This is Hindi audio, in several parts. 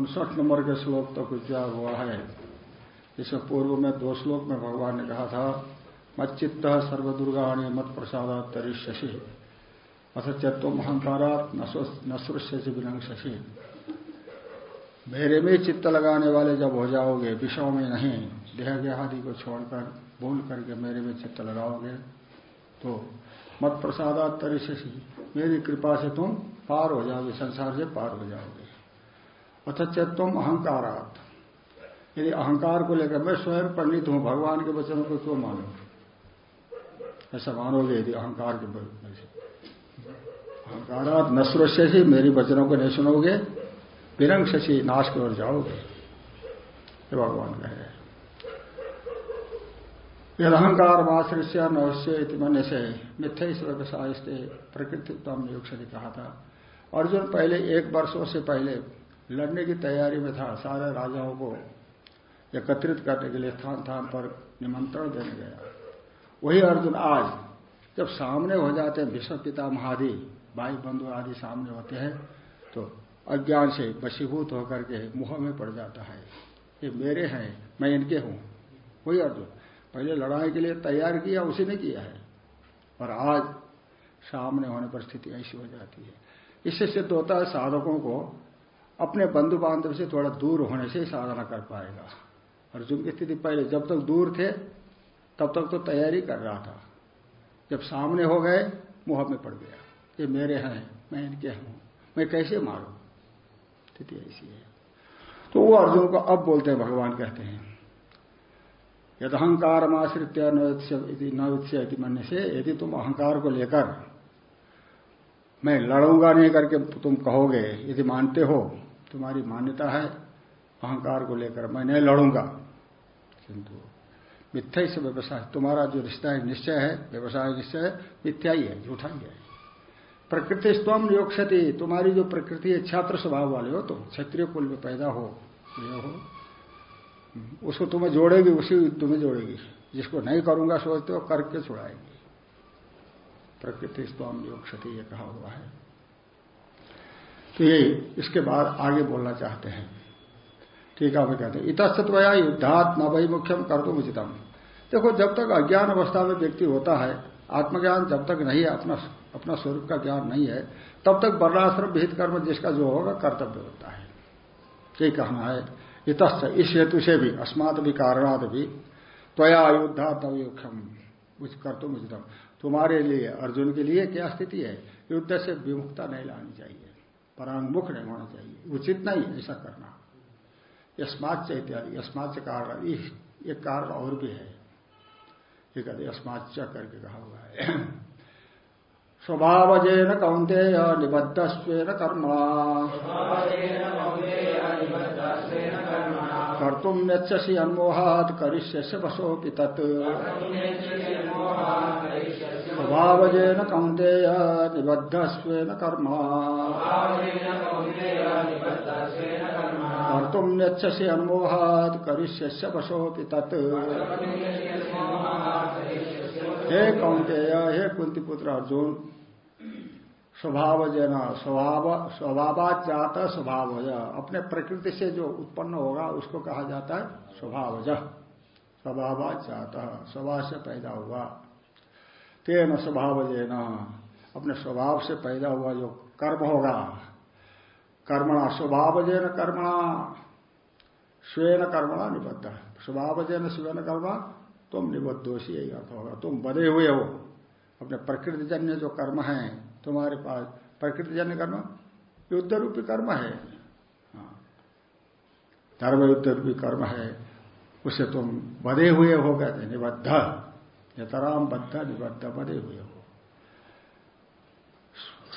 उनसठ नंबर के श्लोक तक उच्चार हुआ है? इसमें पूर्व में दो श्लोक में भगवान ने कहा था, मच्चित्त सर्वदुर्गाणी मत प्रसादा तरिष्यसी अथ चत्व अहंकारात नश्रस्य विनंशसी मेरे में चित्त लगाने वाले जब हो जाओगे, विषयों में नहीं देह देहादि को छोड़कर, भूल करके मेरे में चित्त लगाओगे तो मत प्रसादात तरिष्यसी मेरी कृपा से तुम पार हो जाओगे, संसार से पार हो जाओगे। अथ तुम अहंकारात। यदि अहंकार को लेकर मैं स्वयं पंडित हूँ, भगवान के वचनों को क्यों मानो? ऐसा मानोगे यदि अहंकार के अहंकारात नश्रोष्य से मेरी वचनों को नहीं सुनोगे विरंग शशि नाश की ओर जाओगे। ये भगवान कह यद अहंकार माश्रिष्य नवश्य मन से, मिथ्य व्यवसाय प्रकृति तम योग से कहा था। अर्जुन पहले एक वर्षों से पहले लड़ने की तैयारी में था। सारे राजाओं को एकत्रित करने के लिए स्थान स्थान पर निमंत्रण देने गया। वही अर्जुन आज जब सामने हो जाते हैं विश्व पिता, महादि, भाई बंधु आदि सामने होते हैं तो अज्ञान से वशीभूत होकर के मुँह में पड़ जाता है ये मेरे हैं, मैं इनके हूँ। वही अर्जुन, पहले लड़ाई के लिए तैयार किया, उसी ने किया है। और आज सामने होने पर स्थिति ऐसी हो जाती है। इससे सिद्ध होता है साधकों को अपने बंधु बांधव से थोड़ा दूर होने से ही साधना कर पाएगा। अर्जुन की स्थिति पहले जब तक दूर थे, तब तक तो तैयारी कर रहा था। जब सामने हो गए, मुँह में पड़ गया ये मेरे हैं, मैं इनके हूँ, मैं कैसे मारू? स्थिति ऐसी है। तो वो अर्जुन को अब बोलते हैं, भगवान कहते हैं यद अहंकार आश्रित नवत्स्य मन से यदि तुम अहंकार को लेकर, मैं लड़ूँगा नहीं करके तुम कहोगे, यदि मानते हो तुम्हारी मान्यता है, अहंकार को लेकर मैं नहीं लड़ूँगा। किंतु मिथ्या से व्यवसाय, तुम्हारा जो रिश्ता है निश्चय है, व्यवसाय निश्चय है, मिथ्या ही है, झूठा ही है। प्रकृति स्तम नियोक्षति, तुम्हारी जो प्रकृति है, छात्र स्वभाव वाले हो तुम, क्षत्रिय कुल में पैदा हो, ये हो। उसको तुम्हें जोड़ेगी, उसी तुम्हें जोड़ेगी। जिसको नहीं करूँगा, सोचते हो, करके छुड़ाएगी। प्रकृति स्तम नियोक्षति, ये कहा हुआ है। तो ये इसके बाद आगे बोलना चाहते हैं। ठीक है कहते हैं इतस्तया युद्धात न वही मुख्यम कर दो उचितम। देखो, जब तक अज्ञान अवस्था में व्यक्ति होता है, आत्मज्ञान जब तक नहीं है, अपना अपना स्वरूप का ज्ञान नहीं है, तब तक वर्णाश्रम विहित कर्म जिसका जो होगा, कर्तव्य होता है। यही कहना है, इतस्त, इस हेतु से भी, अस्मात भी, कारणात भी, त्वया अयोध्या युद्धा तवयुक्षम कर तुम तुम्हारे लिए, अर्जुन के लिए क्या स्थिति है? युद्ध से विमुखता नहीं लानी चाहिए। परांगमुख नहीं होना चाहिए। उचित नहीं ऐसा करना। यस्माच इत्यादि। यस्माच कारण। एक कारण और भी है। ये कहते यस्माच करके कहा हुआ है। स्वभावजेन कौंते निबद्ध स्वेन कर्मा कर्तुम नेच्छसी अन्मोहात करिष्य वशोपि तत्। स्वभावजेन कौंतेय निबद्ध स्वेन कर्मा कर्तुम नेच्छसी अन्मोहात करिष्य वशोपि तत्। हे कौंतेय हे कुंती पुत्र अर्जुन। स्वभाव जन स्वभाव स्वभावात जाता स्वभाव अपने प्रकृति से जो उत्पन्न होगा, उसको कहा जाता है स्वभाव स्वभावात जाता स्वभाव से पैदा हुआ। तेन स्वभाव न अपने स्वभाव से पैदा हुआ जो कर्म होगा। कर्मणा स्वभाव जैन कर्मणा, स्वेन कर्मणा निबद्ध। स्वभाव जैन स्वेन कर्मा तुम निबद्धोषी यही अर्थ होगा। तुम बधे हुए हो। अपने प्रकृतिजन्य जो कर्म है, तुम्हारे पास, प्रकृतिजन्य कर्म युद्ध रूपी कर्म है। हाँ। धर्म युद्ध रूपी कर्म है, उसे तुम बधे हुए हो, कहते निबद्ध। यतराम बद्ध, निबद्ध, बधे हुए हो।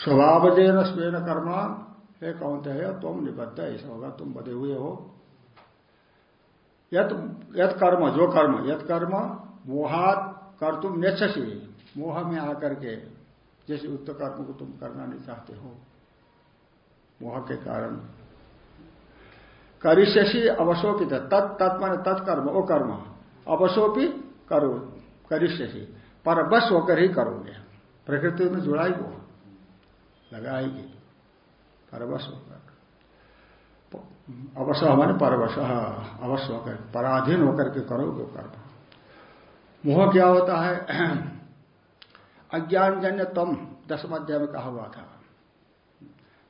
स्वभाव स्वभावजेन स्वेन कर्मा, हे कौन है, तुम निबद्ध, ऐसा होगा, तुम बधे हुए हो। यत कर्म, जो कर्म, यत कर्म, मोहात कर तुम नेच्छसी। मोह में आकर के जैसे युक्त कर्म को तुम करना नहीं चाहते हो। मोह के कारण करिष्यसी अवशोपित, तत् तत्म तत्कर्म वो कर्म अवशोपी करो, करिष्यसी, पर बस होकर ही करोगे। प्रकृति में जुड़ाई वो लगाएगी परवश होकर। अवश्य हमारे परवश अवश्य होकर, पराधीन होकर के करोगे कर्म। मोह क्या होता है? अज्ञान जन्य तम दसम अध्याय में कहा हुआ था।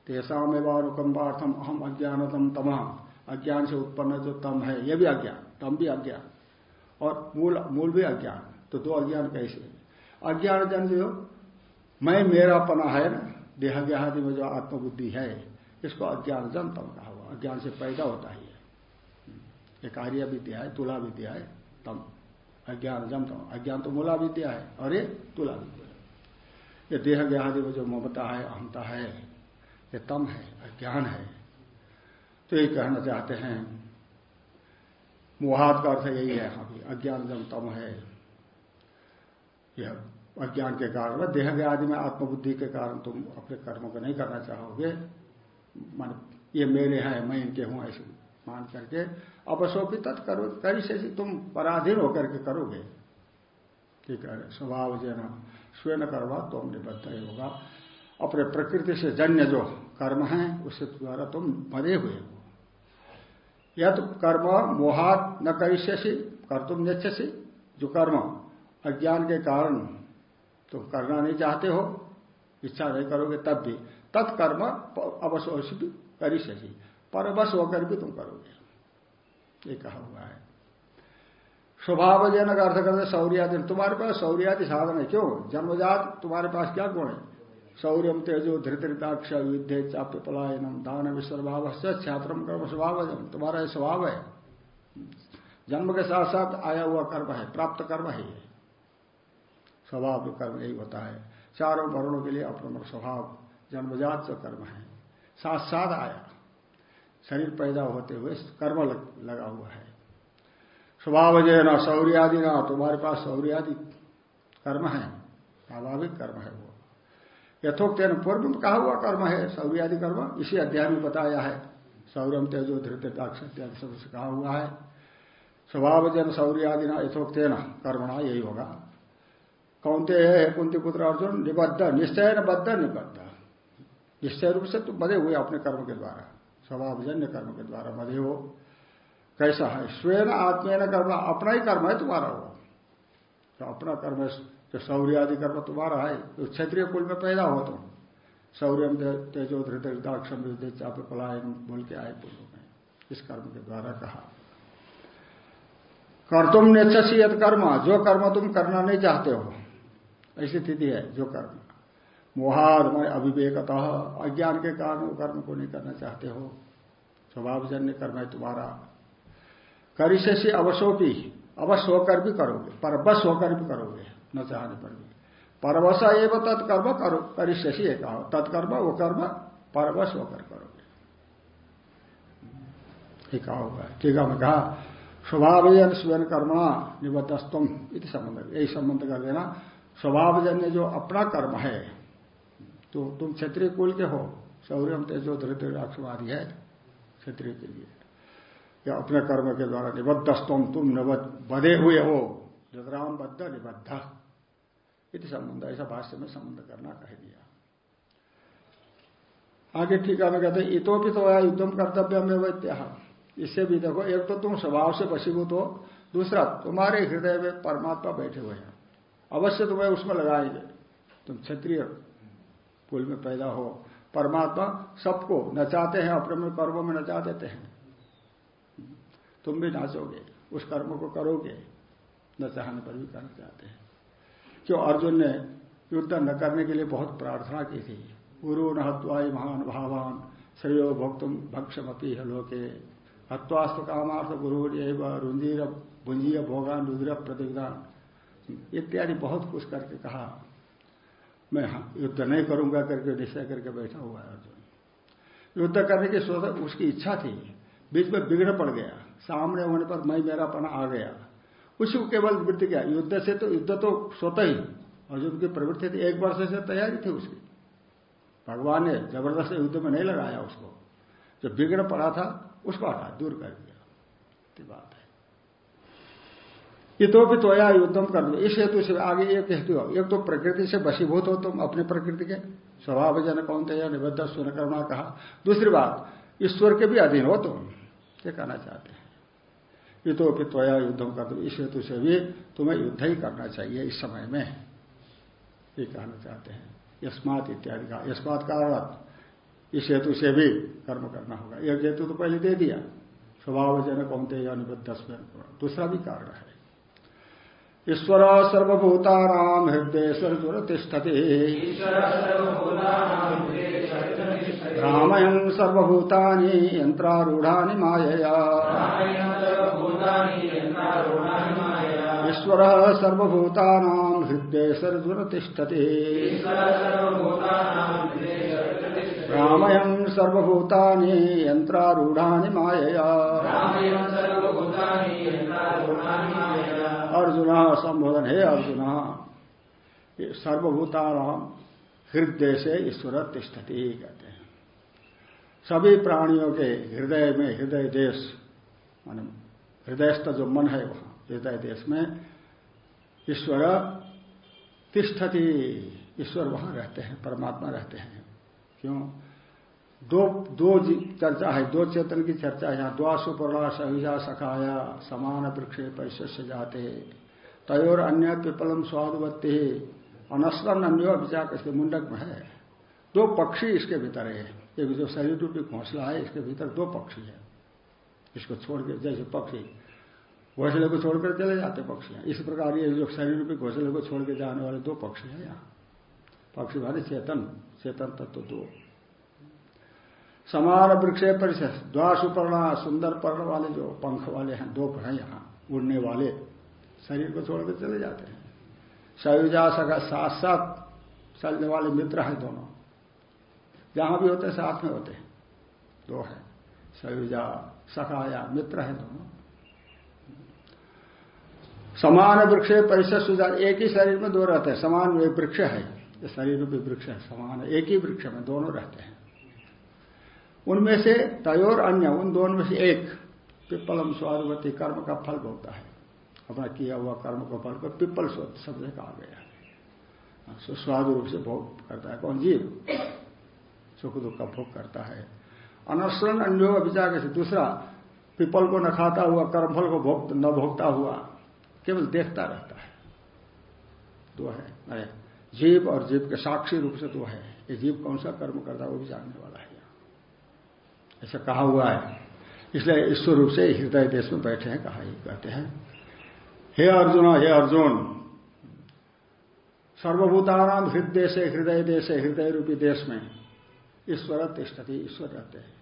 तेषाम एवं अहम अज्ञानतम तमा। अज्ञान से उत्पन्न जो तम है यह भी अज्ञान, तम भी अज्ञान। और मूल मूल भी अज्ञान तो दो अज्ञान कैसे? अज्ञान जन जो, मैं मेरा पना है ना देह आदि में जो आत्मबुद्धि है, इसको अज्ञान जन तम कहा अज्ञान से पैदा होता है ये कार्य विद्या है तुला विद्या है तम। अज्ञान, जम तम। अज्ञान तो मूला विद्या है और ये तुला विद्या है ये देह आदि में जो ममता है अहमता है, ये तम है, अज्ञान है। तो ये कहना चाहते हैं, मोहात का अर्थ यही है, अभी अज्ञान, जम, तम है। यह अज्ञान के कारण, देह आदि में आत्मबुद्धि के कारण तुम अपने कर्मों को नहीं करना चाहोगे। मान ये मेरे हैं, मैं इनके हूँ, ऐसे मान करके अपशोपी तत्करो करी से तुम पराधीन होकर के करोगे। ठीक है, स्वभाव जन स्वयं करवा तो हम निबद्ध होगा। अपने प्रकृति से जन्य जो कर्म है, उसके द्वारा तुम मरे हुए हो। यद कर्म मोहात न करिष्यसी कर तुम नेच्छसी, जो कर्म अज्ञान के कारण तुम करना नहीं चाहते हो, इच्छा नहीं करोगे तब भी। तत्कर्म अवश्य भी करिष्यसी पर बस होकर भी तुम करोगे। ये कहा हुआ है। स्वभाव जनक अर्थ करते शौर्यादि तुम्हारे पास शौर्यादि साधन है। क्यों? जन्मजात तुम्हारे पास क्या गुण है? शौर्यम तेजो धृतृताक्ष युद्धे चाप्य पलायनम, दान, विश्वभाव छात्रम, कर्म स्वभाव तुम्हारा यह स्वभाव है। जन्म के साथ साथ आया हुआ कर्म है। प्राप्त कर्म है ये। स्वभाव कर्म यही होता है। चारों वर्णों के लिए अपना स्वभाव। जन्मजात जो कर्म है। साथ साथ आया। शरीर पैदा होते हुए कर्म लग, लगा हुआ है। स्वभाव जो ना शौर्यादि ना तुम्हारे पास शौर्यादि कर्म है। स्वाभाविक कर्म है वो। यथोक्त पूर्व में कहा हुआ कर्म है सौर्यादि कर्म इसी अध्याय में बताया है। सौरम तेजो धृत इत्यादि सबसे कहा हुआ है। स्वभाव जन सौर्यादि ना यथोक्त कर्मणा यही होगा। कौनते है कुंती पुत्र अर्जुन? निबद्ध निश्चय न बद्ध निबद्ध। निश्चय रूप से तुम बधे हुए अपने कर्म के द्वारा, स्वभावजन्य कर्म के द्वारा बधे हो। कैसा है? स्वयं आत्मीय न कर्म, अपना ही कर्म है तुम्हारा वो। तो अपना कर्म है, जो शौर्य आदि कर्म तुम्हारा है तो क्षत्रिय कुल में पैदा हो तुम। शौर्य तेजो धृतक्षम चाप, पलायन, बोल के आए पूर्व में इस कर्म के द्वारा कहा। कर तुम यद कर्म, जो कर्म तुम करना नहीं चाहते हो। ऐसी स्थिति है, जो कर्म। मोहाद में अविवेकतः। अज्ञान के कारण वो कर्म को नहीं करना चाहते हो। स्वभावजन्य कर्म है तुम्हारा। करिष्यसी अवशोपी अवश्य होकर भी करोगे। परवश होकर भी करोगे, न चाहने पर भी। परवश एवं तत्कर्म करो करिष्यसी एक तत्कर्म वो कर्म, परवश होकर करोगे। ठीक होगा। ठीक है मैं कहा स्वभावजन स्वयं कर्मा निबद्धस्तम। इति संबंध यही संबंध कर देना। स्वभावजन्य जो अपना कर्म है तो तुम क्षत्रिय कुल के हो। शौर्यम तेजो धृत अक्षवादी है क्षत्रिय के लिए। या अपने कर्म के द्वारा निबद्धस्तम तुम बधे हुए हो। जगराम बद्ध निबद्ध। इति संबंध, ऐसा भाष्य में संबंध करना कह दिया। आगे टीका में कहते इतोपि तो युद्धम कर्तव्य में वैत्या इससे भी देखो, एक तो तुम स्वभाव से वशीभूत हो, दूसरा तुम्हारे हृदय में परमात्मा बैठे हुए हैं। अवश्य तुम्हें उसमें लगाएँगे। तुम क्षत्रिय कुल में पैदा हो। परमात्मा सबको नचाते हैं, अपने में कर्मों में नचा देते हैं। तुम भी नाचोगे, उस कर्म को करोगे, न चाहने पर भी करना चाहते हैं। क्यों? अर्जुन ने युद्ध न करने के लिए बहुत प्रार्थना की थी। गुरु न हत्वाई महान भावान, श्रेयो भक्तुम भक्षमपी लोके। हत्वास्त कामार्थ गुरु रुंजीर भुंजीय भोगान रुद्र प्रतिदान इत्यादि बहुत कुछ करके कहा। मैं युद्ध नहीं करूँगा करके निश्चय करके बैठा हुआ है अर्जुन। युद्ध करने की सोच, उसकी इच्छा थी। बीच में बिगड़ पड़ गया। सामने होने पर मैं, मेरा पना आ गया। उसी को केवल वृत्ति क्या? युद्ध से तो युद्ध तो स्वतः ही। अर्जुन की प्रवृत्ति थी। एक वर्ष से तैयारी थी उसकी। भगवान ने ज़बरदस्त युद्ध में नहीं लगाया उसको। जो बिगड़ पड़ा था, उसको हटा, दूर कर दिया। बात। है ये तो भी तोया युद्धम कर लो इस हेतु से आगे एक हेतु हो। एक तो प्रकृति से बसीभूत हो तुम अपने प्रकृति के। स्वभाव जन कौन थे निबद्ध सुन करना कहा। दूसरी बात, ईश्वर के भी अधीन हो तुम। ये कहना चाहते हैं। फिर त्वया युद्धम कर दो इस हेतु से भी तुम्हें युद्ध ही करना चाहिए इस समय में। ये कहना चाहते हैं। यस्मात इत्यादि का यस्मात कारण इस हेतु से भी कर्म करना होगा। एक हेतु तो पहले दे दिया। स्वभाव जनक कौनते अनुबद्ध दूसरा भी कारण है। ईश्वर सर्वभूतानाम हृदय सर्जुर तिष्ठति रामयन सर्वभूतानि यंत्रारूढ़ानि मायया। ईश्वर सर्वभूतानाम हृदय सर्जुर तिष्ठति रामयन सर्वभूतानि यंत्रारूढ़ानि मायया। अर्जुन संबोधन, है अर्जुन सर्वभूताराम हृदय से ईश्वर तिष्ठती कहते हैं। सभी प्राणियों के हृदय में हृदय देश, मान हृदयस्थ जो मन है वहाँ, हृदय देश में ईश्वर तिष्ठती, ईश्वर वहाँ रहते हैं, परमात्मा रहते हैं। क्यों? दो दो चर्चा है, दो चेतन की चर्चा है, यहाँ द्वा सुपर्णा सहिजा सखाया, समान वृक्ष परिश्य जाते तयोर अन्य पिपलम स्वादवत्ती अनस्वन अन्यो विचार इसके मुंडक में है। दो पक्षी इसके भीतर है। एक जो शरीर रूपी घोंसला है, इसके भीतर दो पक्षी है। इसको छोड़ के जैसे पक्षी, घोसले को छोड़कर चले जाते पक्षी हैं। इस प्रकार ये जो शरीर रूपी घोसले को छोड़ के जाने वाले दो पक्षी हैं यहाँ। पक्षी वाले चेतन चेतन तत्व दो। समान वृक्ष परिषद, द्वासुपर्णा, सुंदर पर्ण वाले जो पंख वाले हैं, दो हैं यहाँ, उड़ने वाले, शरीर को छोड़कर चले जाते हैं। सयुजा सका साथ साथ चलने वाले मित्र हैं दोनों। जहाँ भी होते हैं, साथ में होते हैं। दो है सयुजा सखाया मित्र है दोनों। समान वृक्ष परिषद सुजा एक ही शरीर में दो रहते हैं। समान वृक्ष है शरीर भी वृक्ष है, समान एक ही वृक्ष में दोनों रहते हैं। उनमें से तयोर अन्य, उन दोनों में से एक पिप्पलम स्वादवती कर्म का फल भोगता है। अपना किया हुआ कर्म का फल को पिप्पल शब्द कहा गया है। स्वाद रूप से भोग करता है। कौन? जीव। सुख दुख का भोग करता है। अनशन अन्यो अभिजाग से दूसरा पिपल को न खाता हुआ, कर्मफल को भोग न भोगता हुआ, केवल देखता रहता है। दो है, अरे, जीव और जीव के साक्षी रूप से दो है। ये जीव कौन सा कर्म करता है? वो भी जानने वाला है। ऐसा कहा हुआ है। इसलिए ईश्वर रूप से हृदय देश में बैठे हैं, कहा ही कहते हैं। हे अर्जुन हे अर्जुन सर्वभूताराम हृदय से, हृदय देश हृदय रूपी देश में ईश्वर तिष्ठती, ईश्वर रहते हैं।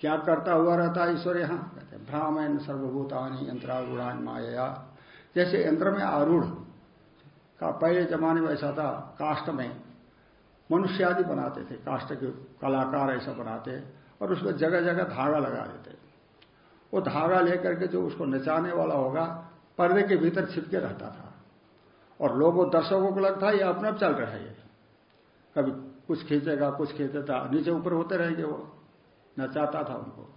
क्या करता हुआ रहता है ईश्वर यहाँ? कहते हैं भ्रामयन सर्वभूतानी यंत्रारूढ़ान माया जैसे यंत्र में आरूढ़ का पहले जमाने में ऐसा था काष्ट में मनुष्य आदि बनाते थे काष्ट के कलाकार ऐसा बनाते। और उसको जगह जगह धागा लगा देते वो धागा लेकर के जो उसको नचाने वाला होगा, पर्दे के भीतर छिपके रहता था। और लोगों, दर्शकों को लगता है ये अपने आप चल रहा है कभी कुछ खींचेगा कुछ खींचेगा, नीचे ऊपर होते रहेंगे वो। नचाता था उनको।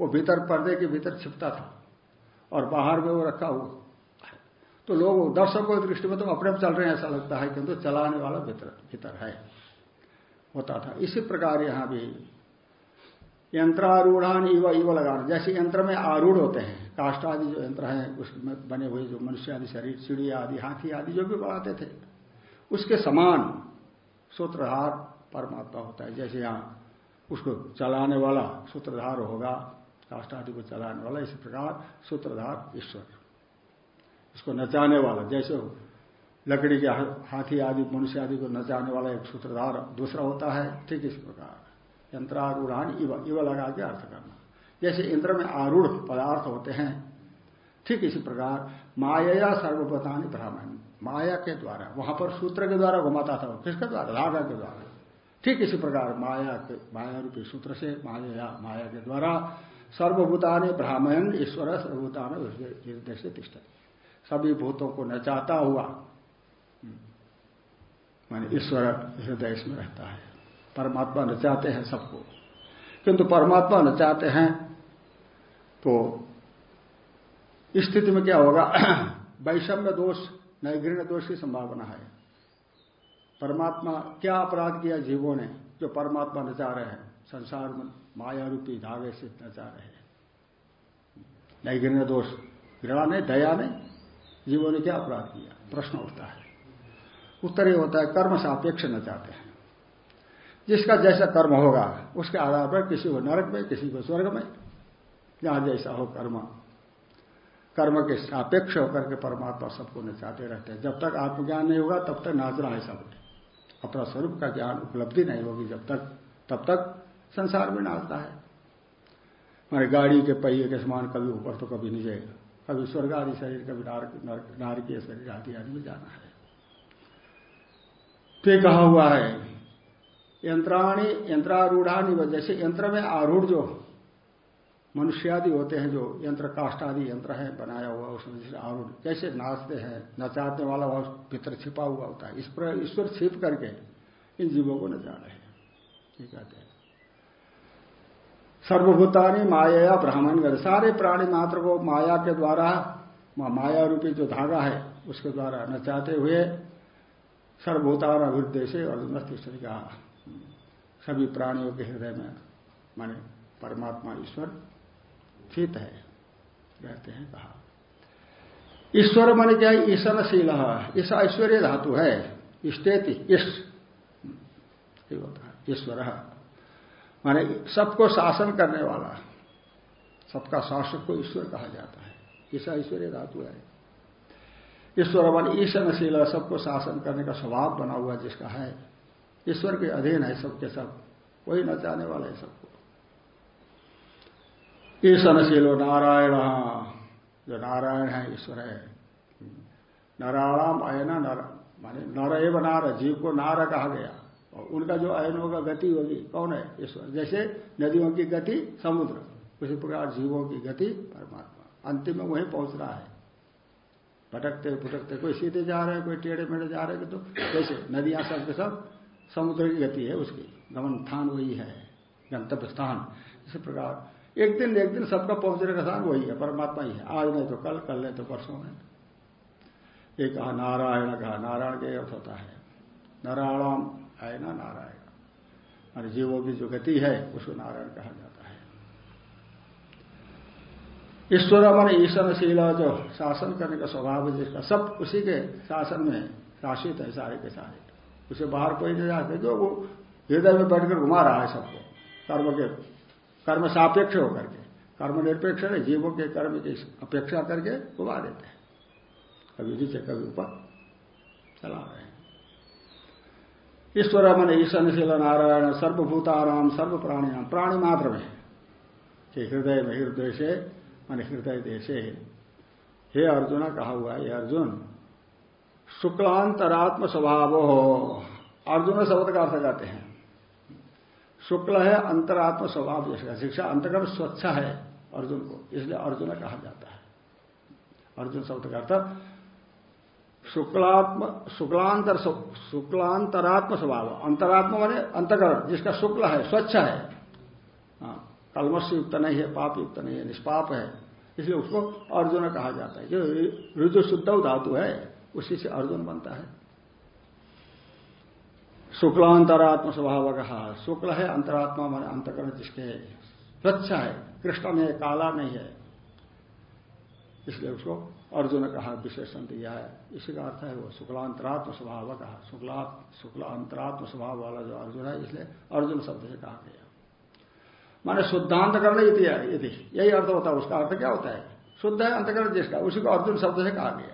वो भीतर, पर्दे के भीतर छिपता था। और बाहर में वो रखा हुआ। तो लोग, दर्शकों की दृष्टि में तो अपने आप चल रहे हैं, ऐसा लगता है, किंतु चलाने वाला भीतर भीतर है। होता था। इसी प्रकार यहाँ भी यंत्रारूढ़ान इव इव लगाना जैसे यंत्र में आरूढ़ होते हैं काष्ट आदि जो यंत्र हैं उसमें बने हुए जो मनुष्य आदि, शरीर, चिड़िया आदि, हाथी आदि, जो भी बनाते थे, उसके समान सूत्रधार परमात्मा होता है। जैसे यहाँ उसको चलाने वाला सूत्रधार होगा काष्ट आदि को चलाने वाला, इसी प्रकार सूत्रधार ईश्वर। इसको नचाने वाला, जैसे लकड़ी के हाथी आदि, मनुष्य आदि को नचाने वाला एक सूत्रधार दूसरा होता है, ठीक इस प्रकार। यंत्रारूढ़ान इव इव लगा के अर्थ करना। जैसे इंद्र में आरूढ़ पदार्थ होते हैं, ठीक इसी प्रकार माया सर्वपतानी ब्राह्मण, माया के द्वारा, वहाँ पर सूत्र के द्वारा घुमाता था, किसके द्वारा? धागा के द्वारा। ठीक इसी प्रकार माया के, माया रूपी सूत्र से माया माया के द्वारा सर्वभूतान ब्राह्मण, ईश्वर सर्वभूतान हृदय से तिष्ठ सभी भूतों को नचाता हुआ माने ईश्वर हृदय में रहता है। परमात्मा नचाते हैं सबको। किंतु परमात्मा नचाते हैं तो स्थिति में क्या होगा? वैषम्य दोष नैघृण दोष की संभावना है। परमात्मा, क्या अपराध किया जीवों ने जो परमात्मा नचा रहे हैं? संसार में माया रूपी धागे से नचा रहे हैं। नैघृण दोष, घृणा नहीं, दया नहीं, जीवों ने क्या अपराध किया? प्रश्न उठता है। उत्तर ये होता है, कर्म सापेक्ष नचाते हैं। जिसका जैसा कर्म होगा, उसके आधार पर किसी को नरक में, किसी को स्वर्ग में, जहाँ जैसा हो कर्म। कर्म के सापेक्ष होकर के परमात्मा सबको नचाते रहते हैं। जब तक आत्मज्ञान नहीं होगा, तब तक नाचना है सब। अपना स्वरूप का ज्ञान उपलब्धि नहीं होगी जब तक, तब तक संसार में नाचता है। हमारे गाड़ी के पहिए के समान कभी ऊपर तो कभी नीचे। कभी स्वर्ग आदि शरीर, कभी नारकीय शरीर आदि आदि में जाना है। तो कहा हुआ है यंत्राणी, यंत्रारूढ़ानी जैसे यंत्र में आरूढ़ जो मनुष्यादि होते हैं, जो यंत्र काष्ट आदि यंत्र है, बनाया हुआ, उसमें जैसे आरूढ़, जैसे नाचते हैं, नचाने वाला वह भीतर छिपा हुआ होता है। इस पर, ईश्वर छिप करके इन जीवों को नचा रहे हैं ये कहते हैं। सर्वभूतानी माया ब्राह्मण कर सारे प्राणी मात्र को माया के द्वारा माया रूपी जो धागा है, उसके द्वारा नचाते हुए सर्वभूतान अभिवृद्धि से अर्जुन तीसरी कहा सभी प्राणियों के हृदय में, माने परमात्मा ईश्वर स्थित है कहते हैं कहा। ईश्वर मन क्या? ईशनशील इस ऐश्वर्य धातु है। इष्टेति ईश होता है, ईश्वर माने सबको शासन करने वाला, सबका शासक को ईश्वर कहा जाता है। ईसा ऐश्वर्य धातु है। ईश्वर मन ईशनशील सबको शासन करने का स्वभाव बना हुआ जिसका है। ईश्वर के अधीन है सबके सब। वही नचाने वाला है सबको। ईशनशीलो नारायण। जो नारायण है, ईश्वर है। नारायणाम अयन नर, माने नर एवं नार, जीव को नार कहा गया। और उनका जो अयनों का गति होगी, कौन है? ईश्वर। जैसे नदियों की गति, समुद्र। उसी प्रकार जीवों की गति, परमात्मा। अंतिम में वही पहुँच रहा है। भटकते भटकते कोई सीधे जा रहे हैं, कोई टेढ़े मेढ़े जा रहे हैं तो कैसे? नदियाँ सब के सब समुद्र की गति है उसकी। गमन स्थान वही है, गंतव्य स्थान, इसी प्रकार। एक दिन एक दिन सबका पहुँचने का स्थान वही है, परमात्मा ही है। आज नहीं तो कल कल नहीं तो परसों में एक कहा नारायण कहा नारायण के अर्थ होता है। नारायण आय ना नारायण। मान जीवों की जो गति है उसको नारायण कहा जाता है। ईश्वर मन ईशनशील जो शासन करने का स्वभाव है जिसका, सब उसी के शासन में शासित है, सारे के सारे। उसे बाहर कोई नहीं जाते जो वो हृदय में बैठकर घुमा रहा है सबको। कर्म के, कर्म सापेक्ष होकर के। कर्म निरपेक्ष है जीवों के कर्म की अपेक्षा करके घुमा देते हैं। कभी नीचे, कभी ऊपर। चला रहे हैं। ईश्वर मन ईशनशील नारायण सर्वभूताराम सर्व प्राणियाम प्राणी मात्र में। कि हृदय में हृदय से, मान हृदय देशे। हे अर्जुन, कहा हुआ है अर्जुन शुक्लांतरात्म स्वभाव हो अर्जुन शब्द का अर्थ करते हैं। शुक्ल है अंतरात्म स्वभाव जिसका शिक्षा अंतर्गत स्वच्छ है अर्जुन को इसलिए अर्जुन कहा जाता है। अर्जुन शब्द का अर्थ शुक्लात्म शुक्लांतर शुक्लांतरात्म स्वभाव अंतरात्मा माने अंतकरण जिसका शुक्ल है स्वच्छ है। हाँ, कलमश युक्त नहीं है पाप युक्त नहीं है निष्पाप है इसलिए उसको अर्जुन कहा जाता है। जो ऋजु शुद्ध धातु है। उसी से अर्जुन बनता है। शुक्लांतरात्म स्वभाव कहा शुक्ल है अंतरात्मा माने अंतकरण जिसके स्वच्छ है, कृष्ण में काला नहीं है। इसलिए उसको अर्जुन कहा, विशेषण दिया है। इसी का अर्थ है वो शुक्लांतरात्म स्वभाव कहा शुक्ला शुक्लांतरात्म स्वभाव वाला जो अर्जुन है, इसलिए अर्जुन शब्द से कहा गया। माने शुद्धांत करना यही अर्थ होता है, उसका अर्थ क्या होता है? शुद्ध है अंतकरण जिसका, उसी को अर्जुन शब्द से कहा गया।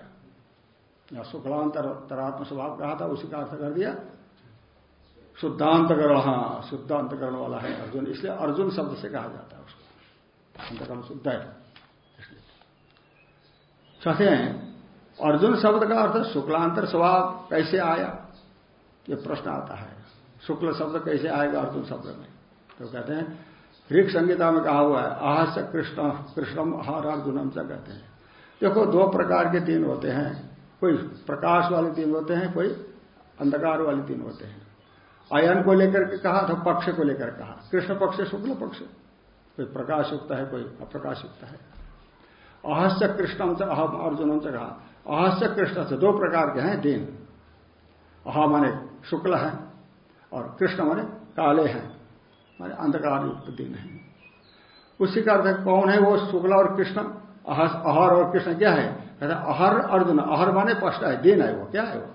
शुक्लांतरात्म स्वभाव कहा था, उसी का अर्थ कर दिया। शुद्धांतकरण हाँ शुद्ध अंतकरण वाला है अर्जुन, इसलिए अर्जुन शब्द से कहा जाता है उसको। अंतकरण शुद्ध है। हैं, अर्जुन शब्द का अर्थ शुक्लांतर स्वभाव कैसे आया? ये प्रश्न आता है। शुक्ल शब्द कैसे आएगा अर्जुन शब्द में? तो कहते हैं, ऋग संगीता में कहा हुआ है, आहस्य कृष्ण, कृष्णम आहार अर्जुनम से कहते हैं। देखो, दो प्रकार के तीन होते हैं। कोई प्रकाश वाले दिन होते हैं, कोई अंधकार वाले दिन होते हैं। अयन को लेकर के कहा तो पक्ष को लेकर कहा। कृष्ण पक्ष, शुक्ल पक्ष। कोई प्रकाश युक्त है, कोई अप्रकाश युक्त है। अहस्य कृष्णम से अहम अर्जुन से कहा। अहस्य कृष्ण से दो प्रकार के हैं दिन अह माने शुक्ल है, और कृष्ण माने काले हैं, माने अंधकार युक्त दिन है। उसी का अर्थ कौन है वो शुक्ल और कृष्ण? अहर और कृष्ण क्या है? कहते अहर अर्जुन, अहर माने स्पष्ट है, दिन है वो क्या है? वो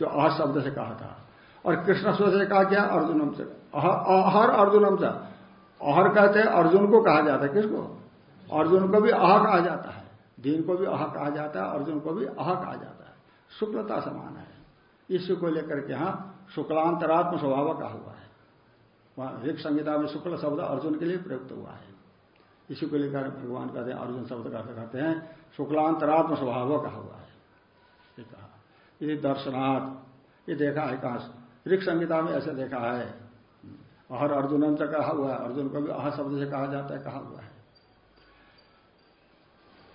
जो अहर शब्द से कहा था। और कृष्ण स्व से कहा, क्या अर्जुनम से? अहर अर्जुनम से। अहर कहते हैं, अर्जुन को कहा जाता है, किसको? अर्जुन को भी अह कहा जाता है। दीन को भी अह कहा जाता है, अर्जुन को भी अह कहा जाता है। शुक्लता समान है। इसी को लेकर के यहाँ शुक्लांतरात्म स्वभाव कहा हुआ है। वहाँ ऋख संहिता में शुक्ल शब्द अर्जुन के लिए प्रयुक्त हुआ है। इसी को लेकर भगवान कहते हैं, अर्जुन शब्द का कहते हैं, शुक्लांतरात्म स्वभाव कहा हुआ है। ये कहा। ये दर्शनार्थ ये देखा है कहा ऋख संहिता में ऐसे देखा है। अहर अर्जुन से कहा हुआ है, अर्जुन को भी अह शब्द से कहा जाता है, कहा हुआ है।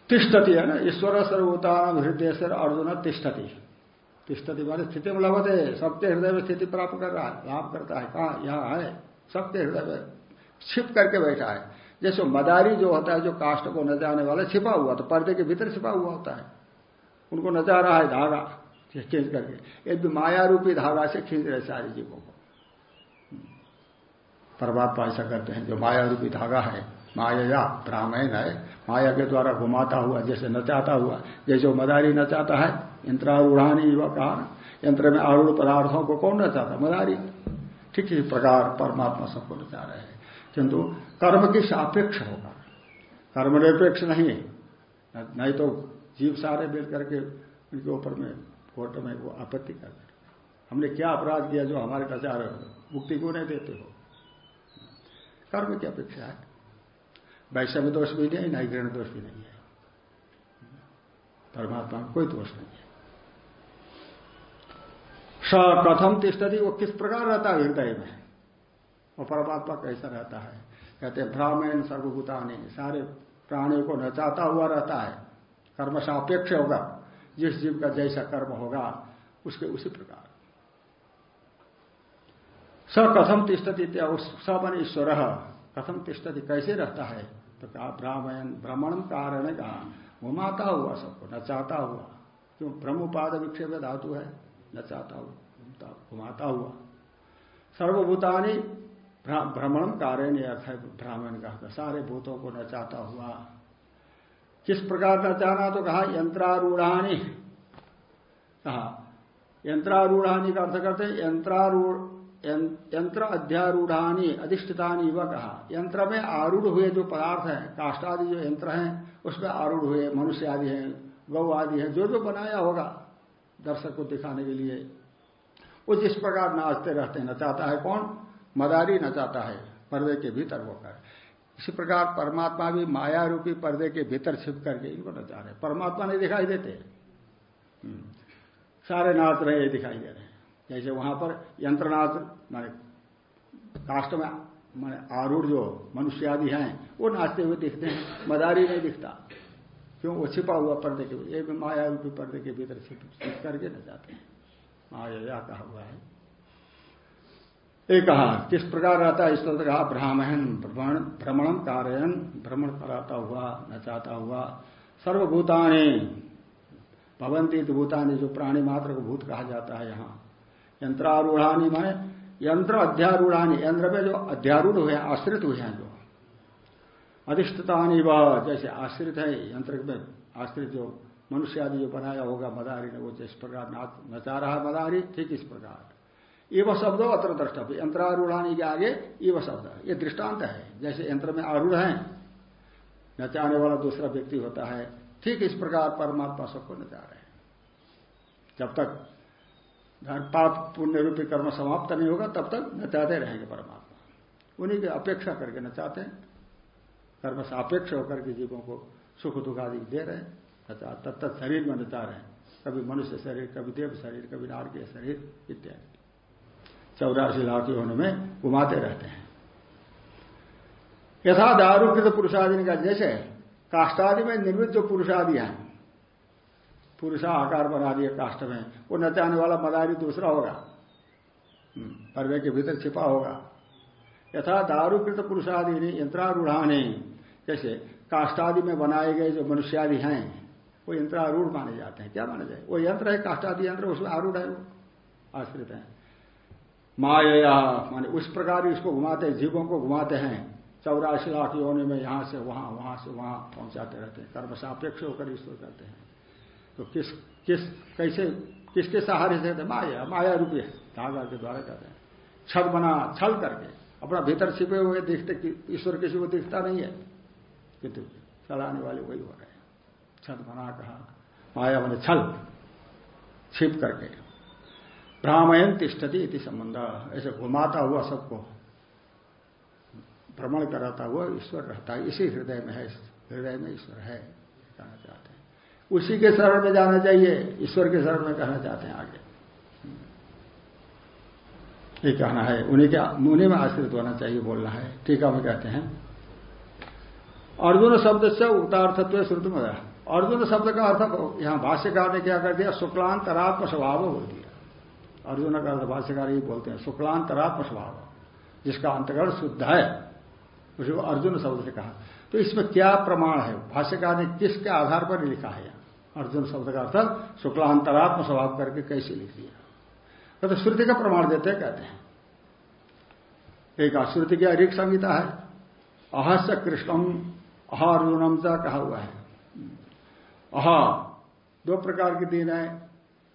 तिष्ठति है ना? ईश्वर सर्वतान हृदय से अर्जुन तिष्ठति। तिष्ठति माने स्थिति में लभते सबके हृदय में स्थिति प्राप्त कर रहा है, लाभ करता है, कहा? यहाँ है, सबके हृदय में छिप करके बैठा है। जैसे मदारी जो होता है, जो काष्ट को नचाने वाला छिपा हुआ तो पर्दे के भीतर छिपा हुआ होता है। उनको नचा रहा है धागा, खींच करके। भी माया रूपी धागा से खींच रहे सारी जीवों को। परमात्मा ऐसा करते हैं, जो माया रूपी धागा है, माया ब्राह्मण है, माया के द्वारा घुमाता हुआ, जैसे नचाता हुआ जैसे मदारी नचाता है यंत्रारूढ़ानी युवा कहा यंत्र में आरूढ़ पदार्थों को कौन नचाता? मदारी। ठीक इस प्रकार परमात्मा सबको नचा रहे हैं। किंतु कर्म की सापेक्ष होगा। कर्म निरपेक्ष नहीं नहीं तो जीव सारे मिल करके उनके ऊपर में कोर्ट में वो आपत्ति कर हमने क्या अपराध किया जो हमारे नचा रहे हो? मुक्ति को नहीं देते हो? कर्म की अपेक्षा है। वैषम्य दोष भी नहीं नहीं ग्रहण दोष भी नहीं है। परमात्मा में कोई दोष नहीं है। स कथम तिष्ठती, वो किस प्रकार रहता है? हृदय में। वो परमात्मा कैसा रहता है? कहते हैं, ब्राह्मण सर्वभूतानी सारे प्राणियों को नचाता हुआ रहता है। कर्म सापेक्ष होगा, जिस जीव का जैसा कर्म होगा, उसके उसी प्रकार। स कथम तिष्ठती स मन ईश्वर कथम तिष्ठती कैसे रहता है? तो कहा, ब्राह्मण भ्रमण कारण कहा घुमाता हुआ सबको, नचाता हुआ। क्यों? ब्रह्मपाद विक्षेप धातु है, नचाता हुआ घुमाता हुआ। सर्वभूतानी भ्रमण कारण अर्थ है ब्राह्मण का सारे भूतों को नचाता हुआ। किस प्रकार नचाना तो कहा, यंत्रारूढ़ानी। कहा, यंत्रारूढ़ानी का अर्थ करते यंत्रारूढ़ यंत्र अध्यारूढ़ानी, अधिष्ठितानी वह कहा। यंत्र में आरूढ़ हुए जो पदार्थ हैं काष्टादि जो यंत्र हैं, उसमें आरूढ़ हुए, मनुष्य आदि हैं, गौ आदि है, जो जो बनाया होगा दर्शक को दिखाने के लिए। वो जिस प्रकार नाचते रहते हैं, नचाता है कौन? मदारी नचाता है, पर्दे के भीतर होकर इसी प्रकार परमात्मा भी माया रूपी पर्दे के भीतर छिप करके इनको नचा रहे परमात्मा नहीं दिखाई देते। हम्म। सारे नाच रहे दिखाई दे रहे जैसे वहाँ पर यंत्रनाथ, माने काष्ट में, माने आरूढ़ जो मनुष्य आदि हैं, वो नाचते हुए दिखते हैं। मदारी नहीं दिखता। क्यों? वो छिपा हुआ पर्दे के ये माया रूपी पर्दे के भीतर छिप करके न जाते हैं। माया कहा हुआ है। एक कहा किस प्रकार रहता है? इस तरह कहा, ब्राह्मण भ्रमण भ्रमण कारयन, भ्रमण कराता हुआ नचाता हुआ, सर्वभूतानी भवंती भूतानी, जो प्राणी मात्र को भूत कहा जाता है यहाँ। यंत्रारूढ़ानी माने, यंत्र अध्यारूढ़ानी, यंत्र में जो अध्यारूढ़ हुए हैं, आश्रित हुए हैं जो। अधिष्ठतानी वह, जैसे आश्रित है, यंत्र में आश्रित जो मनुष्य आदि जो बनाया होगा, मदारी ने वो जिस प्रकार नचा रहा मदारी, ठीक इस प्रकार। एव शब्द अत्र द्रष्टव्य। यंत्रारूढ़ानी के आगे एव शब्द। ये दृष्टांत है। जैसे यंत्र में आरूढ़ है, नचाने वाला दूसरा व्यक्ति होता है, ठीक इस प्रकार परमात्मा सबको नचा रहे हैं। जब तक पाप पुण्य रूपी कर्म समाप्त नहीं होगा, तब तक नचाते रहेंगे परमात्मा। उन्हीं की अपेक्षा करके नचाते हैं। कर्म से सापेक्ष होकर के जीवों को सुख दुख आदि दे रहे हैं। नचा तब तक शरीर में नचा रहे हैं। कभी मनुष्य शरीर, कभी देव शरीर, कभी नारकीय शरीर, इत्यादि। चौरासी लाख योनि में घुमाते रहते हैं। यथा दारूकृत पुरुषादि का जैसे काष्टादि में निर्मित जो पुरुषादि हैं पुरुषा आकार बना दिए काष्ट में वो न नचाने वाला मदारी दूसरा होगा। हम्म, पर्वे के भीतर छिपा होगा। यथा दारूकृत पुरुषादि यंत्रारूढ़ाने जैसे काष्टादि में बनाए गए जो मनुष्यादि हैं वो यंत्रारूढ़ माने जाते हैं। क्या माने जाए? वो यंत्र है काष्टादि यंत्र उसमें आरूढ़ है वो आश्रित है। माया माने उस प्रकार इसको घुमाते हैं, जीवों को घुमाते हैं। चौरासी लाख योनि में यहाँ से वहाँ वहाँ से वहाँ पहुंचाते रहते हैं। कर्म सापेक्ष होकर ईश्वर करते हैं। तो किस किस, कैसे, किसके सहारे से माया माया रूपी है। धागा के द्वारा करते हैं। छल बना, छल करके, अपना भीतर छिपे हुए दिखते ईश्वर किसी को दिखता नहीं है। किंतु चलाने वाले वही हो रहे हैं। छल बना कहा, माया मैंने छल, छिप करके। भ्रामयन तिष्ठती इति संबंध। ऐसे घुमाता हुआ सबको, भ्रमण कराता हुआ ईश्वर रहता है। इसी हृदय में है हृदय में ईश्वर है कहना चाहते हैं। उसी के शरण में जाना चाहिए, ईश्वर के शरण में कहना चाहते हैं आगे। ये कहना है, उन्हीं के, उन्हीं में आश्रित होना चाहिए, बोलना है। टीका में कहते हैं। अर्जुन शब्द से उतार्थत्व श्रुति अर्जुन शब्द का अर्थ, यहाँ भाष्यकार ने क्या कर दिया? शुक्लांतरात्म स्वभाव बोल दिया अर्जुन का भाष्यकार ही बोलते हैं शुक्लांतरात्म स्वभाव जिसका अंतगढ़ शुद्ध है। उसे अर्जुन शब्द से कहा। तो इसमें क्या प्रमाण है? भाष्यकार ने किसके आधार पर लिखा है? अर्जुन शब्द का अर्थ शुक्लांतरात्म स्वभाव करके कैसे लिख दिया? तो श्रुति का प्रमाण देते हैं, कहते हैं। एक श्रुति की अधिक संहिता है। अहस्य कृष्णम अर्जुनम चा कहा हुआ है। अह दो प्रकार के दिन है,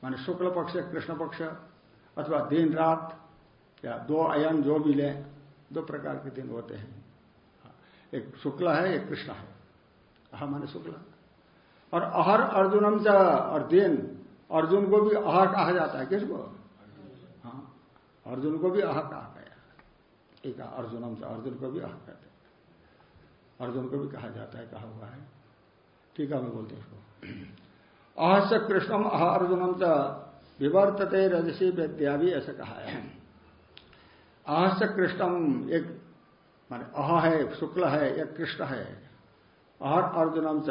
माने शुक्ल पक्ष, कृष्ण पक्ष। अथवा दिन रात या दो अयन जो भी लें दो प्रकार के दिन होते हैं। एक शुक्ल है, एक कृष्ण है। अह माने शुक्ल। और अहर अर्जुनम च, और दिन, अर्जुन को भी अहर कहा जाता है, किसको? हाँ अर्जुन को भी अह कहा गया। एक अर्जुनम से अर्जुन को भी अह कहते अर्जुन को भी कहा जाता है, कहा हुआ है। ठीक है, मैं बोलते इसको। अह से कृष्णम अह अर्जुनम च। विवर्तते रजसी विद्या भी ऐसा कहा है। अह से कृष्णम, एक माने अह है, शुक्ल है, या कृष्ण है। अहर अर्जुनम च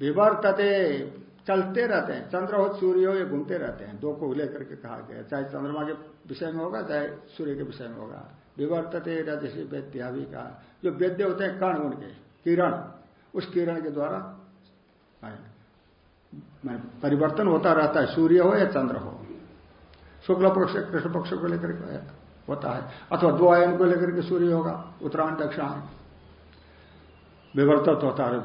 विवर्तते, चलते रहते हैं। चंद्र हो, सूर्य हो, ये घूमते रहते हैं। दो को लेकर के कहा गया। चाहे चंद्रमा के विषय में होगा, चाहे सूर्य के विषय में होगा। विवर्तते रजसी वेद्यावी का जो वेद्य होते हैं कण उनके, किरण। उस किरण के द्वारा परिवर्तन होता रहता है, सूर्य हो या चंद्र हो। शुक्ल पक्ष, कृष्ण पक्ष को लेकर होता है अथवा दो आयन को लेकर के सूर्य होगा, उत्तरायण, दक्षिणायन। विवर्तित होता है।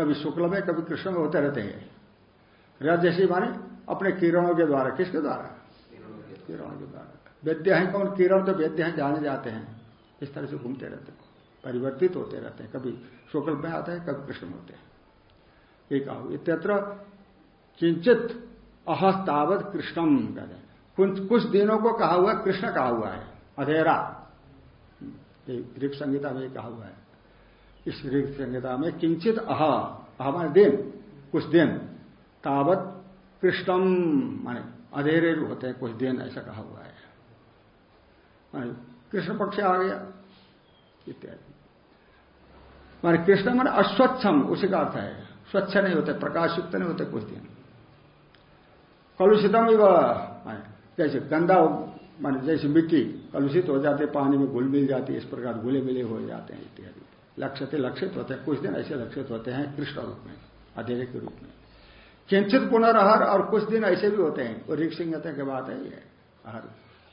कभी शुक्ल में, कभी कृष्ण में होते रहते हैं। जैसी माने अपने किरणों के द्वारा। किसके द्वारा? किरणों के द्वारा। वेद्य हैं कौन? किरण तो वेद्य हैं, जाने जाते हैं। इस तरह से घूमते रहते हैं। परिवर्तित होते रहते हैं। कभी शुक्ल में आते हैं, कभी कृष्ण में होते हैं। एक आओ इत्यत्र किंचित अहस्तावत कृष्णम कहते कुछ कुछ दिनों को कहा हुआ कृष्ण कहा हुआ है। अधेरा। ऋग संहिता में कहा हुआ है। इस ऋग संहिता में किंचित अह माने दिन, कुछ दिन, तावत कृष्णम माने अधेरे होते हैं, कुछ दिन ऐसा कहा हुआ है। माने कृष्ण पक्ष आ गया, इत्यादि। माने कृष्ण माने अस्वच्छम उसी का अर्थ है। स्वच्छ नहीं होते, प्रकाशयुक्त नहीं होते कुछ दिन। कलुषितम माने जैसे गंदा मान जैसे मिट्टी कलुषित हो जाते पानी में घुल मिल जाती है, इस प्रकार घुले मिले हो जाते हैं इत्यादि। लक्षित लक्षित होते हैं। कुछ दिन ऐसे लक्षित होते हैं कृष्ण रूप में अधेरे के रूप में। किंचित पुनर्हर और कुछ दिन ऐसे भी होते हैं। वो ऋग सिंहते के बात है ये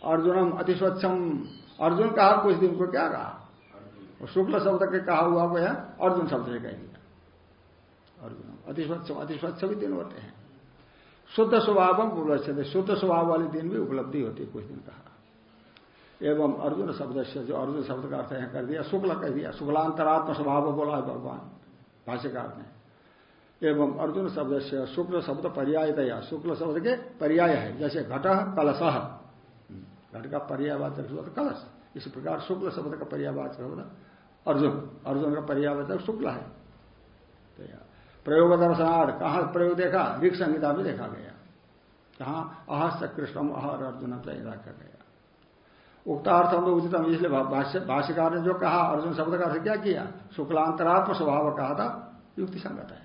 अर्जुनम अति स्वच्छम अर्जुन कहा कुछ दिन को क्या कहा? शुक्ल शब्द के कहा हुआ को है, अर्जुन शब्द से कह दिया अर्जुन अति स्वच्छ भी दिन होते हैं। शुद्ध स्वभाव उपलब्ध शुद्ध स्वभाव वाले दिन भी उपलब्धि होती है, कुछ दिन कहा। एवं अर्जुन शब्द से जो अर्जुन शब्द का अर्थ कर दिया, शुक्ल कह दिया। शुक्लांतरात्म स्वभाव बोला है भगवान, भाष्यकार ने। एवं अर्जुन शब्द से शुक्ल शब्द पर्याय दया शुक्ल शब्द के पर्याय है, जैसे घट, कलश। घट का पर्यावाचक शब्द कलश। इस प्रकार शुक्ल शब्द का पर्यावाचक शब्द अर्जुन। अर्जुन का पर्यावाचक शुक्ल है। तो प्रयोग दर्शनार्थ कहा प्रयोग देखा? ऋख संहिता में देखा गया। कहा? अहस्य कृष्णम अहर अर्जुन रखा गया। उक्तार्थ में उचितम, इसलिए भाष्यकार ने जो कहा, अर्जुन शब्द का अर्थ क्या किया? शुक्लांतरात्म स्वभाव कहा था, युक्ति संगत है।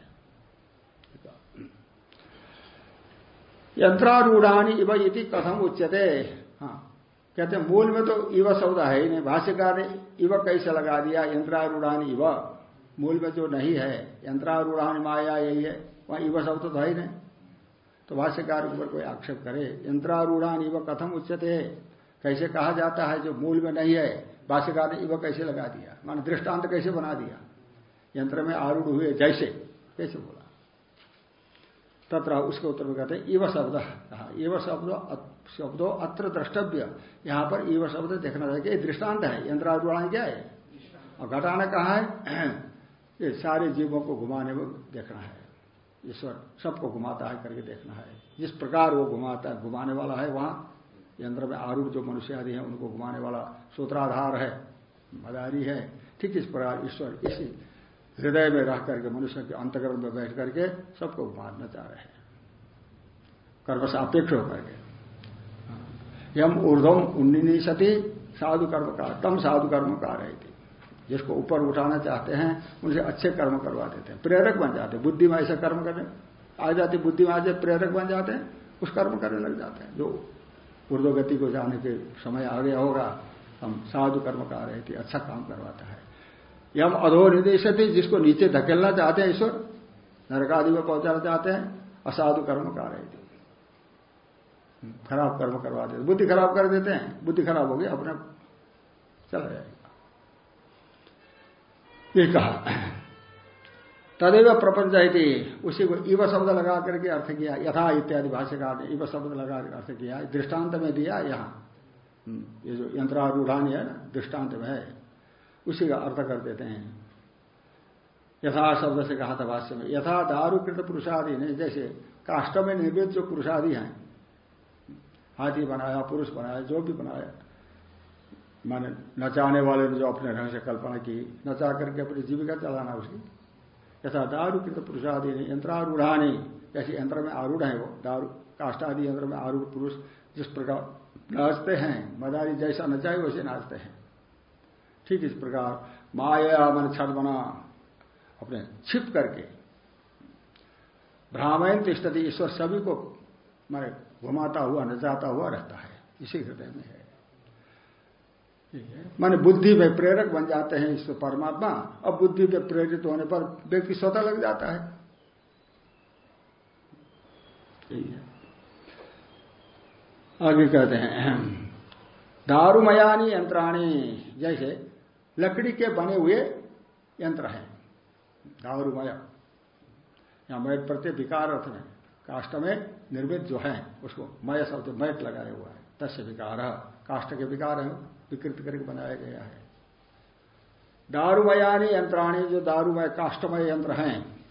यंत्रारूढ़ानी इव इति कथम उच्यते। हाँ। कहते मूल में तो इव शब्द है ही नहीं। भाष्यकार ने इव कैसे लगा दिया? यंत्रारूढ़ानी इव। मूल में जो नहीं है, यंत्रारूढ़ानी माया यही है, वहाँ इव शब्द तो है ही नहीं। तो भाष्यकार ऊपर कोई आक्षेप करे, यंत्रारूढ़ान इव कथम उच्चते कैसे कहा जाता है जो मूल में नहीं है, भाष्यकार ने इव कैसे लगा दिया? मान दृष्टांत कैसे बना दिया? यंत्र में आरूढ़ हुए जैसे, कैसे बोला? तथा उसके उत्तर में कहते हैं इव शब्द, कहा इव शब्द शब्दों अत्र द्रष्टव्य। यहाँ पर इव शब्द देखना चाहिए दृष्टांत है, यंत्रारूढ़ान क्या है? और घटाना कहा है? ये सारे जीवों को घुमाने में देखना है। ईश्वर सबको घुमाता है, करके देखना है। जिस प्रकार वो घुमाता है घुमाने वाला है, वहाँ यंत्र में आरूढ़ जो मनुष्य आदि है, उनको घुमाने वाला सूत्राधार है, मदारी है। ठीक इस प्रकार ईश्वर इसी हृदय में रह करके, मनुष्य के अंतकरण में बैठ करके सबको घुमाना चाह रहे हैं। कर्म सापेक्ष होकर के। यम ऊर्धम उन्नी सती साधु कर्म का तम साधु कर्म का रहे थी जिसको ऊपर उठाना चाहते हैं, उनसे अच्छे कर्म करवा देते हैं। प्रेरक बन जाते हैं। बुद्धि में ऐसे कर्म करने, आ जाती बुद्धि में आ जाते प्रेरक बन जाते हैं, उस कर्म करने लग जाते हैं। जो ऊर्धगति को जाने के समय आ गया होगा, हम साधु कर्म का रहे थे अच्छा काम करवाता है। यम अधो निर्देश जिसको नीचे धकेलना चाहते हैं ईश्वर नरक आदि में पहुंचाना चाहते हैं, असाधु कर्म का रहे थे खराब कर्म करवा देते बुद्धि खराब कर देते हैं। बुद्धि खराब होगी अपने चला जाएगा ये कहा। तदेव प्रपंच उसी को इव शब्द लगा करके अर्थ किया यथा इत्यादि भाष्यकार ने इव शब्द लगा कर अर्थ किया दृष्टांत में दिया यहाँ। हम्म, ये जो यंत्रारूढ़ानी है ना दृष्टांत में है उसी का अर्थ कर देते हैं। यथा शब्द से कहा था भाष्य में यथा दारूकृत पुरुषादि ने जैसे काष्ट में निर्मित जो पुरुषादि हैं हाथी बनाया पुरुष बनाया जो भी बनाया माने नचाने वाले ने जो अपने ढंग से कल्पना की, नचा करके अपनी जीविका चलाना उसकी। यथा दारू कृत पुरुषादि ने यंत्रारूढ़ानी, जैसे यंत्र में आरूढ़ है वो, दारू काष्टादि यंत्र में आरूढ़ पुरुष जिस प्रकार नाचते हैं, मदारी जैसा नचाए वैसे नाचते हैं। ठीक इस प्रकार माया मन छत बना, अपने छिप करके। ब्राह्मण तिष्ठती, ईश्वर सभी को मारे घुमाता हुआ, नचाता हुआ रहता है, इसी हृदय में है। माने बुद्धि में प्रेरक बन जाते हैं ईश्वर परमात्मा। अब बुद्धि पे प्रेरित होने पर व्यक्ति स्वतः लग जाता है। आगे कहते हैं दारूमयानी यंत्राणी, जैसे लकड़ी के बने हुए यंत्र हैं। दारूमय। यहाँ मैट प्रत्यय विकार अर्थ में काष्ट में निर्मित जो है, उसको मय शब्द मैट लगाया हुआ है। तस्य विकार काष्ट के विकार है। विकृत करके बनाया गया है। दारूमयानी यंत्राणी जो दारूमय काष्टमय यंत्र हैं,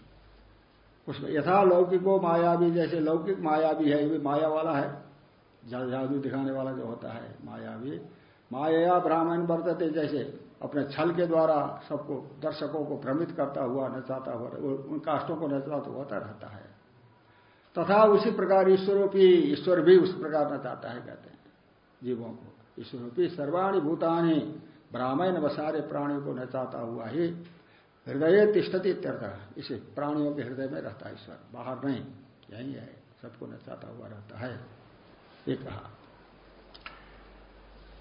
उसमें यथा लौकिको माया भी, जैसे लौकिक माया भी है, ये माया वाला है। जादू दिखाने वाला जो होता है, माया भी। माया ब्राह्मण बरतते जैसे अपने छल के द्वारा सबको, दर्शकों को भ्रमित करता हुआ, नचाता हुआ उन काष्टों को नचाता होता रहता है। तथा उसी प्रकार ईश्वरों की ईश्वर भी उस प्रकार नचाता है, कहते हैं, जीवों को। ईश्वरूपी सर्वाणी भूतानी ब्राह्मण व सारे प्राणियों को नचाता हुआ ही हृदय तिष्ठती इत्यर्थ इसे प्राणियों के हृदय में रहता है ईश्वर, बाहर नहीं, यही है, सबको नचाता हुआ रहता है, ये कहा।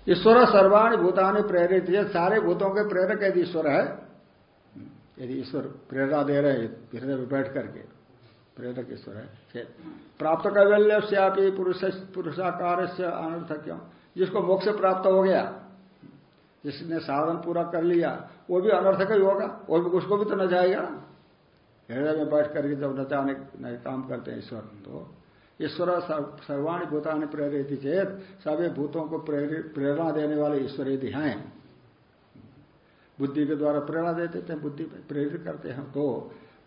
ईश्वर सर्वाणी भूतानी प्रेरित, ये सारे भूतों के प्रेरक यदि ईश्वर है, यदि ईश्वर प्रेरणा दे रहे, हृदय में बैठ करके, प्रेरक ईश्वर है प्राप्त कैवल्य से पुरुष पुरुषाकार से अनर्थ क्यों जिसको मोक्ष प्राप्त हो गया, जिसने साधन पूरा कर लिया, वो भी अनर्थक ही होगा, वो भी उसको भी तो नचाएगा हृदय में बैठ करके जब नचाने काम करते हैं ईश्वर तो ईश्वर सर्वाणी भूतान प्रेरित चेत सभी भूतों को प्रेरणा देने वाले ईश्वर यदि हैं, बुद्धि के द्वारा प्रेरणा देते थे बुद्धि प्रेरित करते हैं तो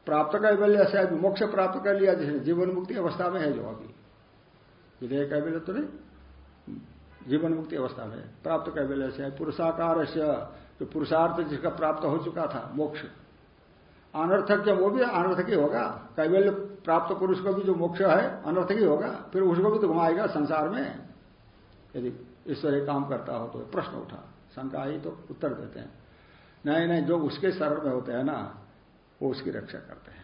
प्राप्त कैबल्य से मोक्ष प्राप्त कर लिया, जिसने जीवन मुक्ति अवस्था में है जो अभी। विधेयक कैबल्य तो नहीं। जीवन मुक्ति अवस्था में प्राप्त कैबल्य से पुरुषाकार से जो पुरुषार्थ जिसका प्राप्त हो चुका था, मोक्ष। अनर्थक क्या वो भी अनर्थक ही होगा। कैबल्य प्राप्त पुरुष को भी जो मोक्ष है अनर्थक ही होगा। फिर उसको भी तो घुमाएगा संसार में। यदि ईश्वर काम करता हो तो प्रश्न उठा। शंका ही तो उत्तर देते हैं। नहीं नहीं, जो उसके शरण में होते हैं ना, वो उसकी रक्षा करते है।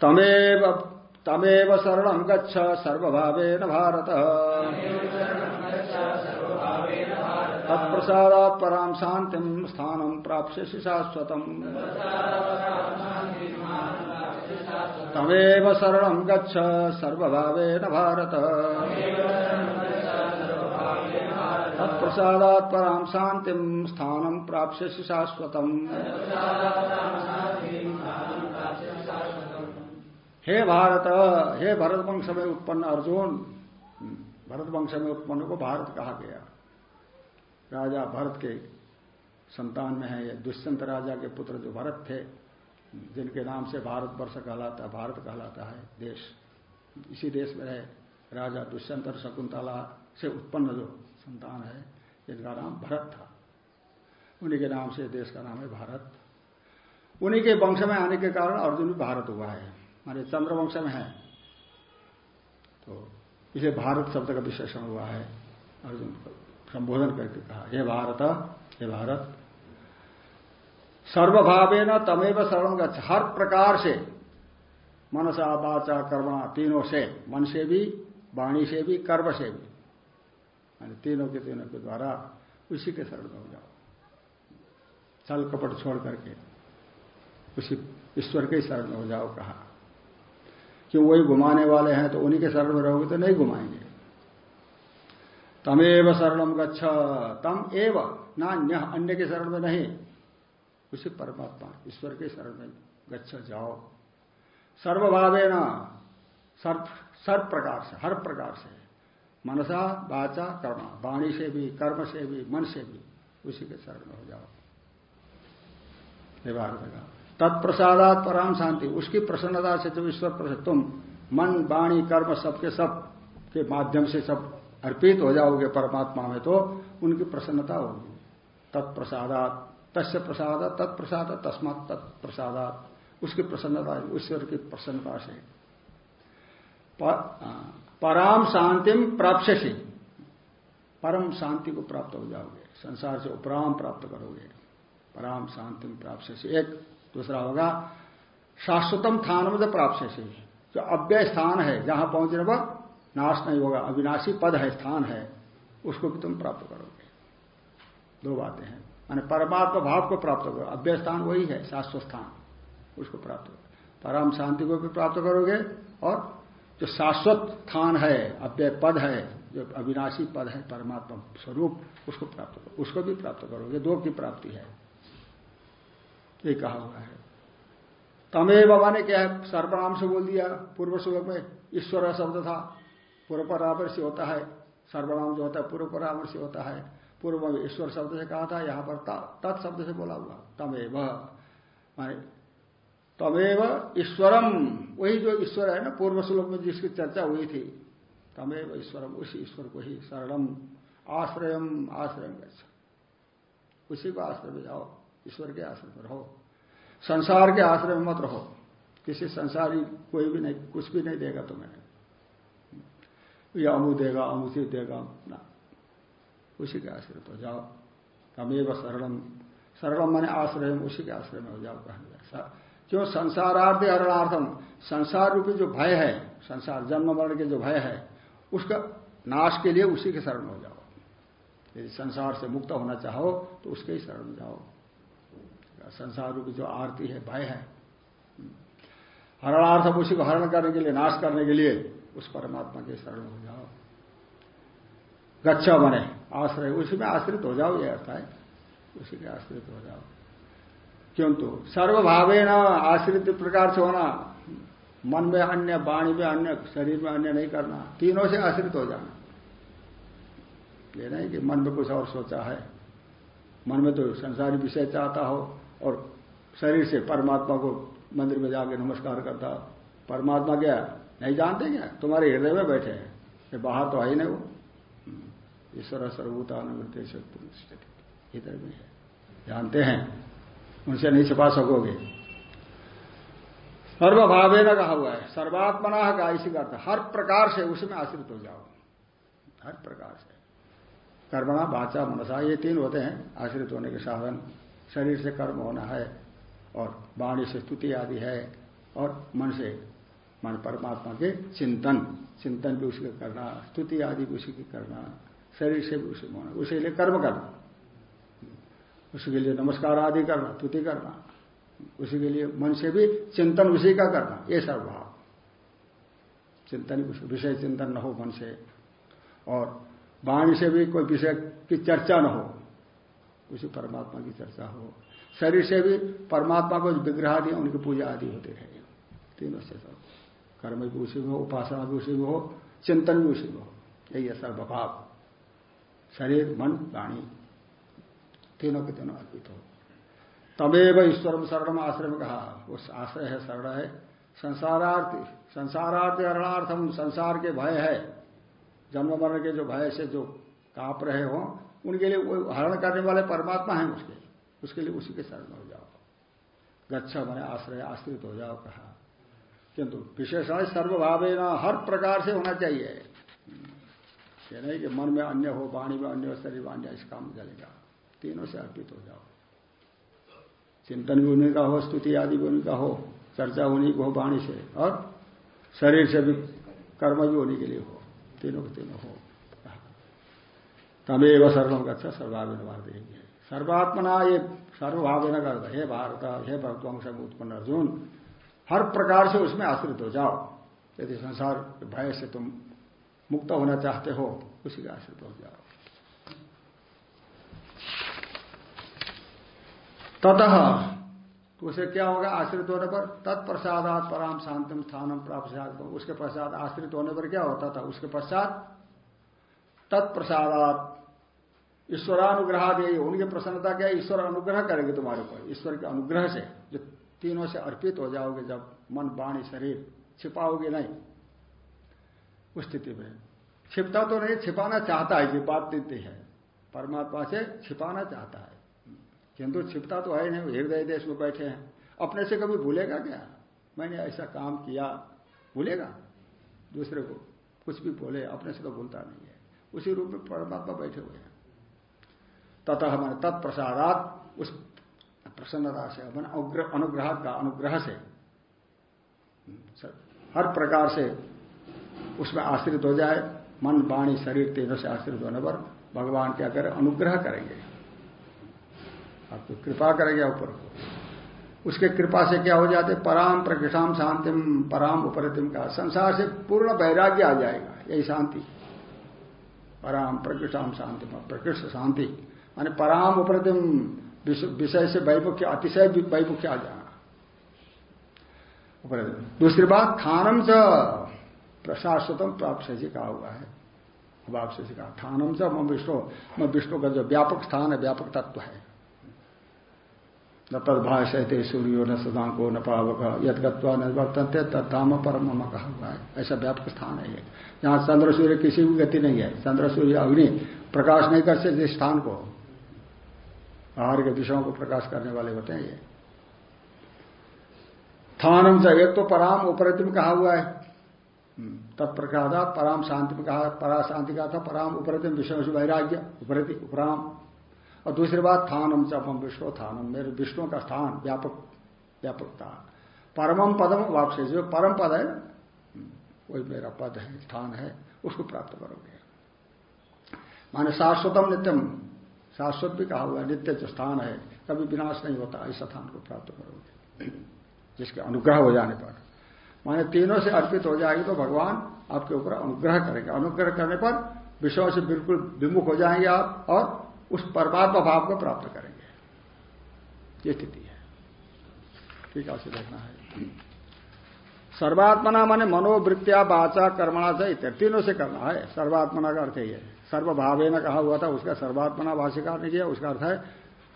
तमेव तमेव शरण गच्छ सर्वभावेन भारत। तत्प्रसादात पराम शांति स्थानम प्राप्त शाश्वतम। तमेव शरण गच्छ सर्वभावेन भारत। तत्प्रसादात पराम शांति स्थानम प्राप्त शाश्वतम। हे भारत, हे भरत वंश में उत्पन्न अर्जुन। भरत वंश में उत्पन्न को भारत कहा गया। राजा भरत के संतान में है, ये दुष्यंत राजा के पुत्र जो भरत थे, जिनके नाम से भारत वर्ष कहलाता, भारत कहलाता है देश। इसी देश में रहे राजा दुष्यंत और शकुंतला से उत्पन्न जो संतान है, जिनका नाम भरत था। उन्हीं के नाम से देश का नाम है भारत। उन्हीं के वंश में आने के कारण अर्जुन भी भारत हुआ है। माने चंद्रवंश में है। तो इसे भारत शब्द का विशेषण हुआ है। अर्जुन को संबोधन करके कहा, हे भारत हे भारत सर्वभावे न तमेव शरण हर प्रकार से, मनसा, वाचा, कर्मा, तीनों से, मन से भी, वाणी से भी, कर्म से भी तीनों के तीनों के द्वारा उसी के शरण में हो जाओ। छल कपट छोड़ करके उसी ईश्वर के शरण में हो जाओ, कहा। कि वही घुमाने वाले हैं तो उन्हीं के शरण में रहोगे तो नहीं घुमाएँगे। तमेव शरणम गच्छ, तम एव, नान्य, अन्य के शरण में नहीं। उसी परमात्मा, ईश्वर के शरण में गच्छ, जाओ। सर्वभावे न सर्व सर्व प्रकार से हर प्रकार से मनसा, वाचा, कर्म, वाणी से भी, कर्म से भी, मन से भी, उसी के शरण में हो जाओ। का तत्प्रसादात पराम शांति उसकी प्रसन्नता से जो ईश्वर प्रसन्न, तुम मन, वाणी, कर्म, सबके सब के माध्यम से सब अर्पित हो जाओगे परमात्मा में तो उनकी प्रसन्नता होगी। तत्प्रसादात, तस्य प्रसाद तत्प्रसाद तस्मात तत्प्रसादात। उसकी प्रसन्नता, ईश्वर की प्रसन्नता से। पराम शांतिम प्राप्त से परम शांति को प्राप्त हो जाओगे। संसार से उपराम प्राप्त करोगे। पराम शांतिम प्राप्त एक दूसरा होगा, शाश्वतम स्थान में प्राप्त से जो अव्यय स्थान है, जहाँ पहुँचने पर नाश नहीं होगा, अविनाशी पद है, स्थान है, उसको भी तुम प्राप्त करोगे। दो बातें हैं। माने परमात्मा भाव को प्राप्त करो अव्यय स्थान वही है, शाश्वत स्थान, उसको प्राप्त करो परम शांति को भी प्राप्त करोगे, और जो शाश्वत स्थान है, अव्यय पद है, जो अविनाशी पद है, परमात्मा स्वरूप, उसको प्राप्त करो उसको भी प्राप्त करोगे, दो की प्राप्ति है। ये कहा हुआ है। तमेव माने क्या है सर्वनाम से बोल दिया? पूर्व श्लोक में ईश्वर शब्द था। पूर्व परामर्श होता है। सर्वनाम जो होता है, पूर्व परामर्श होता है। पूर्व में ईश्वर शब्द से कहा था, यहाँ पर तत्शब्द से बोला हुआ। तमेव। माने तमेव ईश्वरम। वही जो ईश्वर है ना, पूर्व श्लोक में जिसकी चर्चा हुई थी। तमेव ईश्वरम, उसी ईश्वर को ही शरणम। आश्रयम आश्रय उसी को आश्रय में जाओ। ईश्वर के आश्रय में रहो। संसार के आश्रय में मत रहो। किसी संसारी कोई भी नहीं, कुछ भी नहीं देगा तुम्हें। या अमु देगा, अमुसी देगा, ना। उसी के आश्रय तो जाओ। तमेव शरणम शरणम मैंने आश्रय, उसी के आश्रय में हो जाओ कहने क्यों? संसारार्थ हरणार्थम संसार रूपी जो भय है, संसार जन्म मरण के जो भय है, उसका नाश के लिए उसी के शरण हो जाओ। यदि संसार से मुक्त होना चाहो तो उसके ही शरण जाओ। संसार रूपी जो आरती है, भय है। हरणार्थ उसी को हरण करने के लिए, नाश करने के लिए उस परमात्मा के शरण हो जाओ। गच्छा बने, आश्रय, उसी में आश्रित हो जाओ, ये अर्थ है। उसी के आश्रित हो जाओ। किंतु सर्वभावे न आश्रित प्रकार से होना, मन में अन्य, वाणी में अन्य, शरीर में अन्य नहीं करना, तीनों से आश्रित हो जाना। ये नहीं कि मन में कुछ और सोचा है। मन में तो संसारी विषय चाहता हो और शरीर से परमात्मा को मंदिर में जाके नमस्कार करता। परमात्मा क्या नहीं जानते क्या? तुम्हारे हृदय में बैठे हैं। ये बाहर तो आई नहीं वो। ईश्वर सर्वभूतानुवृत्ति हृदय में है। जानते हैं। उनसे नहीं छिपा सकोगे। सर्वभावे न कहा हुआ है। सर्वात्मना का इसी का हर प्रकार से उसमें आश्रित हो जाओ। हर प्रकार से। कर्मणा बाचा मनसा, ये तीन होते हैं आश्रित होने के साधन। शरीर से कर्म होना है, और वाणी से स्तुति आदि है, और मन से, मन परमात्मा के चिंतन चिंतन भी उसके करना, स्तुति आदि भी उसी की करना, शरीर से भी उसी होना, उसी लिए कर्म करना उसके लिए नमस्कार आदि करना, स्तुति करना, उसी के लिए मन से भी चिंतन उसी का करना, ये सर्वभाव चिंतन विषय चिंतन न हो मन से, और वाणी से भी कोई विषय की चर्चा न हो उसी परमात्मा की चर्चा हो। शरीर से भी परमात्मा को विग्रह आदि उनकी पूजा आदि होते रहे तीनों से सब। कर्म भी उसी में हो, उपासना भी उसी में हो, चिंतन भी उसी में हो। यही है सर्वभाव। शरीर, मन, वाणी, तीनों के तीनों अर्पित हो। तमेव ईश्वर शरणम आश्रय में कहा। उस आश्रय है, शरण है। संसारार्थी, संसारार्थ अरणार्थम संसार के भय है। जन्म मरण के जो भय से जो काप रहे हो उनके लिए वो हरण करने वाले परमात्मा है उसके। उसके लिए उसी के शरण हो जाओ। गच्छा मैंने आश्रय, आश्रित हो जाओ कहा। किंतु विशेषण सर्वभावे ना हर प्रकार से होना चाहिए। ये नहीं कि मन में अन्य हो, वाणी में अन्य हो, शरीर में अन्य इस काम में चलेगा तीनों से अर्पित हो जाओ। चिंतन भी उन्हीं का हो, स्तुति आदि भी उन्हीं का हो, चर्चा उन्हीं को हो वाणी से। और शरीर से भी कर्म भी उन्हीं के लिए हो। तीनों के तीनों हो। तमेव सर्वम गच्छा सर्वाविन देंगे सर्वात्मना ये सर्वभाव न करता हे भारत, हे भक्तवंश उत्पन्न अर्जुन, हर प्रकार से उसमें आश्रित हो जाओ। यदि संसार भय से तुम मुक्त होना चाहते हो, उसी का आश्रित हो जाओ। ततः, उसे क्या होगा? आश्रित होने पर तत्प्रसादात पराम शांतम स्थानम प्राप्त उसके पश्चात आश्रित होने पर क्या होता था? उसके पश्चात तत्प्रसादात ईश्वरानुग्रह दे उनकी प्रसन्नता क्या ईश्वर अनुग्रह करेंगे तुम्हारे ऊपर। ईश्वर के अनुग्रह से जो तीनों से अर्पित हो जाओगे, जब मन, वाणी, शरीर छिपाओगे नहीं, उस स्थिति में। छिपता तो नहीं, छिपाना चाहता है, ये बात देती है। परमात्मा से छिपाना चाहता है। किंतु छिपता तो है नहीं हृदय देश में बैठे हैं। अपने से कभी भूलेगा क्या? मैंने ऐसा काम किया, भूलेगा? दूसरे को कुछ भी बोले, अपने से तो भूलता नहीं है। उसी रूप में परमात्मा बैठे हुए हैं। ततः हमारे तत्प्रसादात उस प्रसन्नता से मैंने अनुग्रह का अनुग्रह से हर प्रकार से उसमें आश्रित हो जाए, मन, वाणी, शरीर तीनों से आश्रित होने पर भगवान क्या करें? अनुग्रह करेंगे। आपको कृपा करेंगे ऊपर को। उसके कृपा से क्या हो जाते? पराम प्रकृषाम शांतिम, पराम उपरतिम का संसार से पूर्ण वैराग्य आ जाएगा। यही शांति। पराम प्रकृषाम शांति प्रकृष्ट शांति। माने पराम उपरतिम विषय से वैमुख्य अतिशय वैमुख्य आ जाना। दूसरी बात, थानम च, प्रशाश्वतम प्राप्त से कहा हुआ है। भाव से कहा, थानम च मैं विष्णु मैं विष्णु का जो व्यापक स्थान है, व्यापक तत्व है। न तद भाषयते सूर्यो, न सदांको, न पावक यद गत्वा न वर्तनते परम कहा हुआ है। ऐसा व्यापक स्थान है ये। जहाँ चंद्र सूर्य किसी भी गति नहीं है। चंद्र सूर्य अग्नि प्रकाश नहीं कर सकते स्थान को। बाहर के दिशाओं को प्रकाश करने वाले होते हैं ये। थानम से एक तो पराम उपरतिम कहा हुआ है। हम्म, तत्प्रकाशात पराम शांति में कहा परा शांति का था पराम उपरतिम विषय वैराग्य उपरति उपराम। और दूसरी बात थानम चपम विष्णु थानम मेरे विष्णु का स्थान व्यापक व्यापकता परमम पदम वापसे जो परम पद है हम्म, वही मेरा पद है स्थान है उसको प्राप्त करोगे। माने शाश्वतम नित्यम शाश्वत भी कहा हुआ है, नित्य जो स्थान है, कभी विनाश नहीं होता, इस स्थान को प्राप्त करोगे। जिसके अनुग्रह हो जाने पर। माने तीनों से अर्पित हो जाएगी तो भगवान आपके ऊपर अनुग्रह करेंगे। अनुग्रह करने पर विषयों से बिल्कुल विमुख हो जाएँगे आप और उस परमात्मा भाव को प्राप्त करेंगे। ये स्थिति है। ठीक है देखना है। सर्वात्मना माने मनोवृत्तिया बाचा कर्मणा से तीनों से करना है। सर्वात्मना का अर्थ ये सर्वभावे न कहा हुआ था, उसका सर्वात्मना भाष्यकार ने किया, उसका अर्थ है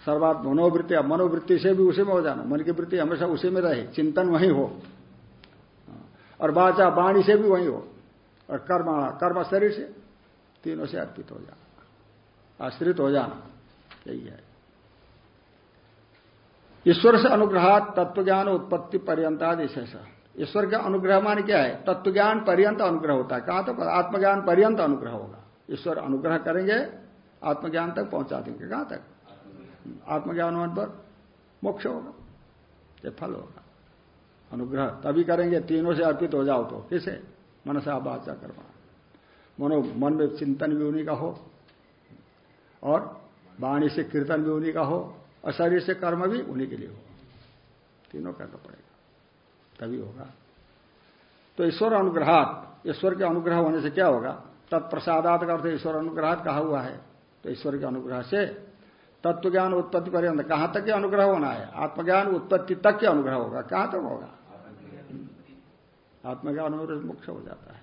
सर्वात्म मनोवृत्ति अब मनोवृत्ति से भी उसी में हो जाना, मन की वृत्ति हमेशा उसी में रहे, चिंतन वही हो। और बाचा वाणी से भी वही हो, और कर्म कर्म शरीर से तीनों से अर्पित हो जाना, आश्रित हो जाना, यही है। ईश्वर से अनुग्रह तत्वज्ञान उत्पत्ति पर्यंताद ऐसा ईश्वर का अनुग्रह मान क्या है? तत्वज्ञान पर्यंत अनुग्रह होता है। कहाँ तो आत्मज्ञान पर्यंत अनुग्रह होगा। ईश्वर अनुग्रह करेंगे, आत्मज्ञान तक पहुँचा देंगे। कहाँ तक? आत्मज्ञान होने पर मोक्ष होगा, ये फल होगा। अनुग्रह तभी करेंगे, तीनों से अर्पित हो जाओ तो। किसे? मनसा बाचा कर्मा मनो, मन में चिंतन भी उन्हीं का हो, और वाणी से कीर्तन भी उन्हीं का हो, और शरीर से कर्म भी उन्हीं के लिए हो। तीनों करना पड़ेगा, तभी होगा। तो ईश्वर अनुग्रहात, ईश्वर के अनुग्रह होने से क्या होगा? तत्प्रसादात का अर्थ ईश्वर अनुग्रह कहा हुआ है। तो ईश्वर के अनुग्रह से तत्व ज्ञान उत्पत्ति पर्यंत, कहाँ तक के अनुग्रह होना है? आत्मज्ञान उत्पत्ति तक के अनुग्रह होगा। कहाँ तक होगा? आत्मज्ञान मुख्य हो जाता है।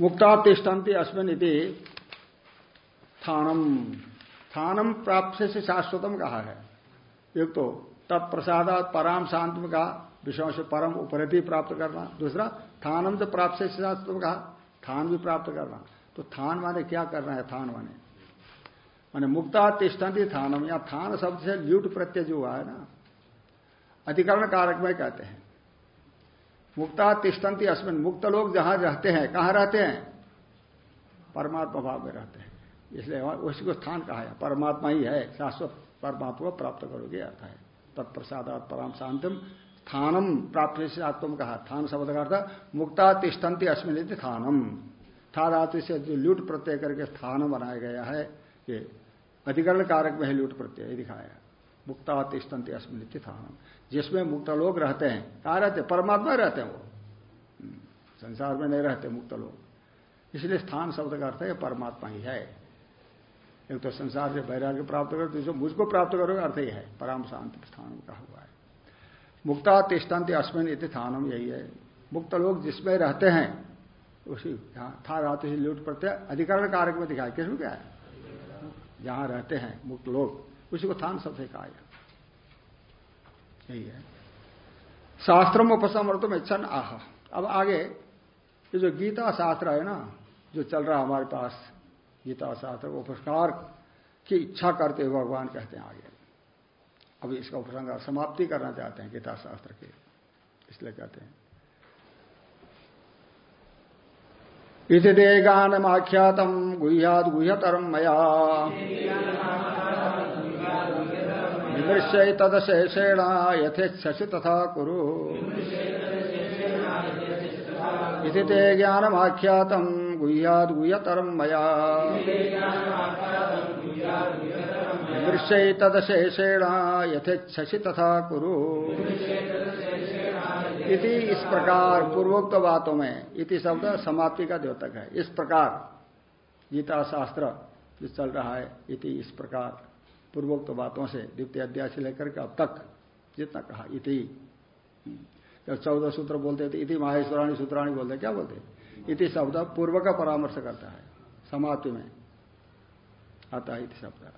मुक्ता तिष्ठन्ति अश्विन थानम। थानम प्राप्त से शाश्वतम कहा है। एक तो तत्प्रसाद पराम शांति में कहा विषयों से परम उपरति प्राप्त करना। दूसरा, थानम तो प्राप्त से शाश्वतम कहा थान भी प्राप्त करना तो थान माने क्या करना है? थान माने। माने मुक्ता तिष्ठन्ति थानम। या थान शब्द से ल्यूट प्रत्यय जो हुआ है ना, अधिकरण कारक में कहते हैं। मुक्ता तिष्ठन्ति अश्विन मुक्त लोग जहाँ रहते हैं, कहाँ रहते हैं? परमात्मा भाव में रहते हैं। इसलिए उसी को स्थान कहा है। परमात्मा ही है, शाश्वत परमात्मा को प्राप्त करोगे, अर्थ है। तत्प्रसादात पराम शांतिम। स्थानम प्राप्त से आत्म कहा थान शब्द का अर्थ मुक्ता तिष्ठन्ति अश्विन थानम। था धातु से जो लूट प्रत्यय करके स्थान बनाया गया है ये अधिकरण कारक में है लूट प्रत्यय दिखाया। मुक्ता तिष्ठन्ति अश्विन थानम। जिसमें मुक्त लोग रहते हैं कहा रहते परमात्मा रहते हैं वो। हम्म, संसार में नहीं रहते मुक्त लोग। इसलिए स्थान शब्द का अर्थ है परमात्मा ही है। एक तो संसार से वैराग्य प्राप्त करो दूसरे मुझको प्राप्त करोगे अर्थ ही है परम शांति स्थान का हुआ है। मुक्ता तिष्ठांति अश्विन इति स्थानम यही है। मुक्त लोग जिसमें रहते हैं, उसी, यहाँ था रात से लूट पड़ते अधिकरण कारक में दिखाया, किसमें क्या है? जहाँ रहते हैं, मुक्त लोग, उसी को थान सबसे कहा यही है। शास्त्रम उपसमर्थम इच्छन आह। अब आगे, ये जो गीता शास्त्र है ना, जो चल रहा हमारे पास, गीता शास्त्र उपस्कार की इच्छा करते हुए भगवान कहते हैं आगे। अभी इसका उपसंग समाप्ति करना चाहते हैं गीता शास्त्र की, इसलिए कहते हैं। इति दे गानमाख्यातम गुह्याद गुह्यतरम मया। विमृश्य तदशेषेण यथेच्छसि तथा कुरु। इति ते ज्ञानमाख्यातम गुह्याद गुह्यतरम मया। दृश्य तदशेषेण यथेच्छसि तथा कुरु। इति इस प्रकार पूर्वोक्त बातों में, इति शब्द समाप्ति का द्योतक है। इस प्रकार गीता शास्त्र जो चल रहा है, इति इस प्रकार पूर्वोक्त बातों से द्वितीय अध्याय से लेकर के अब तक जितना कहा, इति। जब चौदह सूत्र बोलते थे इति माहेश्वराणी सूत्राणी बोलते क्या बोलते इति शब्द पूर्व का परामर्श करता है, समाप्ति में। है इति शब्द।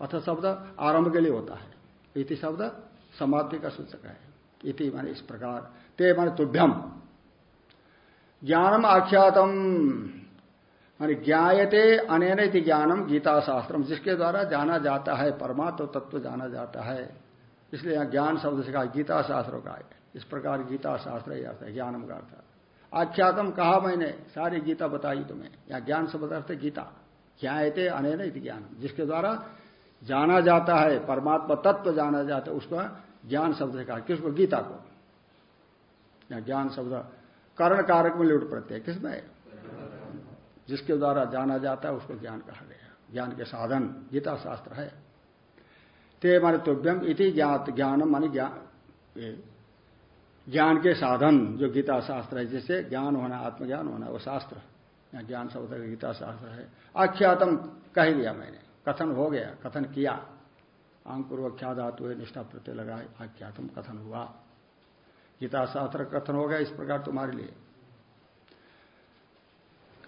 अथ शब्द आरंभ के लिए होता है। इति शब्द समाप्ति का सूचक है। इति माने इस प्रकार। ते माने तुभ्यम। ज्ञानम आख्यातम। मानी ज्ञायते अनेन ज्ञानम गीता शास्त्रम जिसके द्वारा जाना जाता है परमात्म तत्व जाना जाता है। इसलिए यहाँ ज्ञान शब्द से कहा गीता शास्त्रों का इस प्रकार गीता शास्त्र ही अर्थ है, ज्ञानम का अर्थ। आख्यातम कहा मैंने? सारी गीता बताई तुम्हें। या ज्ञान शब्द अर्थ गीता। ज्ञाते अनेन ज्ञान जिसके द्वारा जाना जाता है, परमात्मा तत्व जाना जाता है, उसका ज्ञान शब्द से कहा। किसको? गीता को। ज्ञान शब्द, कर्ण कारक में लुट प्रत्यय किसमें? जिसके द्वारा जाना जाता है, उसको ज्ञान कहा गया। ज्ञान के साधन, गीता शास्त्र है। ते माने तुभ्यम इति ज्ञात, ज्ञानम मानी ज्ञान ज्ञान के साधन, जो गीता शास्त्र है, जिससे ज्ञान होना, आत्मज्ञान होना, वो शास्त्र। ज्ञान शब्द गीता शास्त्र है। आख्यातम कह दिया मैंने। कथन हो गया, कथन किया। आंकुर ख्या धातु निष्ठा प्रत्यय लगाए, आख्यातम कथन हुआ। गीता शास्त्र कथन हो गया इस प्रकार तुम्हारे लिए।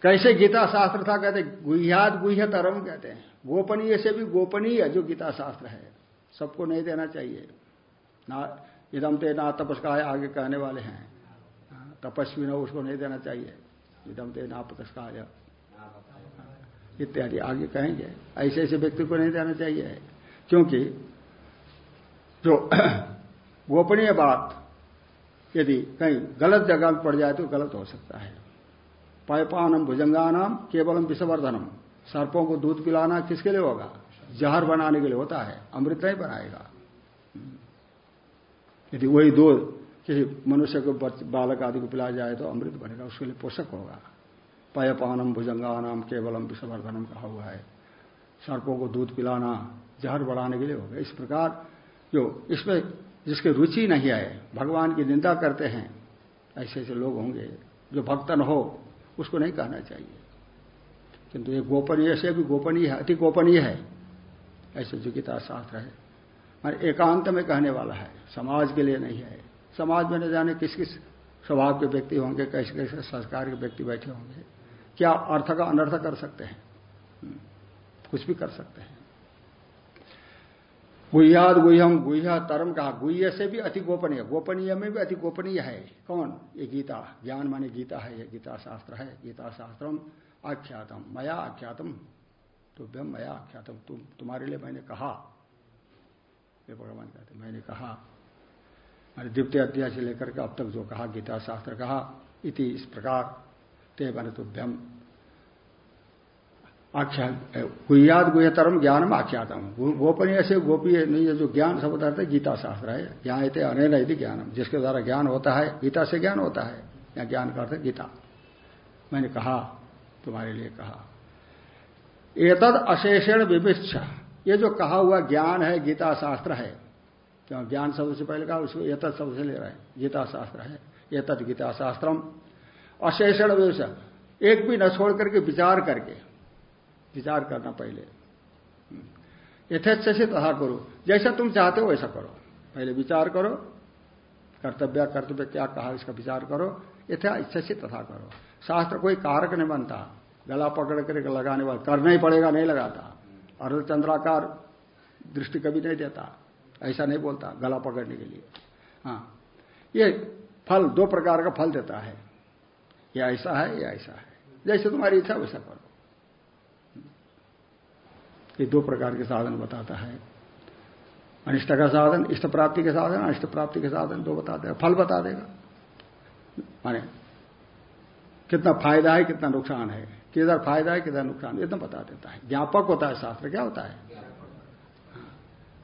कैसे गीता शास्त्र था? कहते, गुह्याद गुह्य तरम कहते हैं। गोपनीय से भी गोपनीय जो गीता शास्त्र है। सबको नहीं देना चाहिए। ना इदम ते ना तपस्काय आगे कहने वाले हैं। तपस्वी न उसको नहीं देना चाहिए। इदम ते ना तपस्काय इत्यादि। आगे कहेंगे। ऐसे ऐसे व्यक्ति को नहीं देना चाहिए। क्योंकि जो गोपनीय बात, यदि कहीं गलत जगह में पड़ जाए तो गलत हो सकता है। पायपानम भुजंगानाम केवलम विषवर्धनम। सर्पों को दूध पिलाना किसके लिए होगा? जहर बनाने के लिए होता है। अमृत नहीं बनाएगा। यदि वही दूध किसी मनुष्य को बालक आदि को पिलाया जाए तो अमृत बनेगा, उसके लिए पोषक होगा। पयपानम भुजंगानाम केवलम विषवर्धनम कहा हुआ है। सर्पों को दूध पिलाना जहर बढ़ाने के लिए होगा इस प्रकार जो इसमें जिसकी रुचि नहीं आए, भगवान की निंदा करते हैं, ऐसे ऐसे लोग होंगे, जो भक्तन हो, उसको नहीं कहना चाहिए। किंतु ये गोपनीय से भी गोपनीय है, अति गोपनीय है। ऐसे जो गीता शास्त्र है। मान एकांत में कहने वाला है, समाज के लिए नहीं है। समाज में न जाने किस किस स्वभाव के व्यक्ति होंगे कैसे कैसे संस्कार के व्यक्ति बैठे होंगे। क्या अर्थ का अनर्थ कर सकते हैं? हम्म, कुछ भी कर सकते हैं। गुह्याद गुह्यम गुह्य तरम कहा गुह्य से भी अति गोपनीय गोपनीय में भी अति गोपनीय है। कौन? ये गीता ज्ञान माने गीता है ये गीता शास्त्र है गीता शास्त्रम आख्यातम मया आख्यातम तुभ्यम मया आख्यातम तुम तुम्हारे लिए मैंने कहा। भगवान कहते मैंने कहा। द्वितीय अध्याय से लेकर के अब तक जो कहा, गीता शास्त्र कहा, इति इस प्रकार, ते मैंने तुभ्यम आख्या गुह्याद गुह्यतरम ज्ञानम आख्यातम। गोपनीय से गोपीय नहीं है जो ज्ञान शब्द अर्थ गीता शास्त्र है। यहाँ इतने अनैन यदि ज्ञानम। जिसके द्वारा ज्ञान होता है, गीता से ज्ञान होता है। या ज्ञान का अर्थ गीता। मैंने कहा, तुम्हारे लिए कहा। एतद अशेषण विभिक्षा ये जो कहा हुआ ज्ञान है, गीता शास्त्र है क्यों ज्ञान शब्द से पहले कहा, उसको एतद शब्द से ले रहे हैं। गीता शास्त्र है। एतद गीता शास्त्रम अशेषण विवश एक भी न छोड़ करके विचार करके, विचार करना पहले। यथेच्छ से तथा करो। जैसा तुम चाहते हो वैसा करो। पहले विचार करो। कर्तव्य कर्तव्य क्या कहा इसका विचार करो। यथा इच्छा से तथा करो। शास्त्र कोई कारक नहीं बनता। गला पकड़ कर लगाने वाला, करना ही पड़ेगा, नहीं लगाता। अर्धचंद्राकार दृष्टि कभी नहीं देता। ऐसा नहीं बोलता, गला पकड़ने के लिए। हाँ। ये फल, दो प्रकार का फल देता है। या ऐसा है, या ऐसा है। जैसे तुम्हारी इच्छा, वैसा करो। ये दो प्रकार के साधन बताता है। अनिष्ट का साधन, इष्ट प्राप्ति के साधन, अनिष्ट प्राप्ति के साधन दो बताते हैं फल बता देगा। माने, कितना फ़ायदा है, कितना नुकसान है। किधर फ़ायदा है, किधर नुकसान एकदम बता देता है। ज्ञापक होता है शास्त्र। क्या होता है?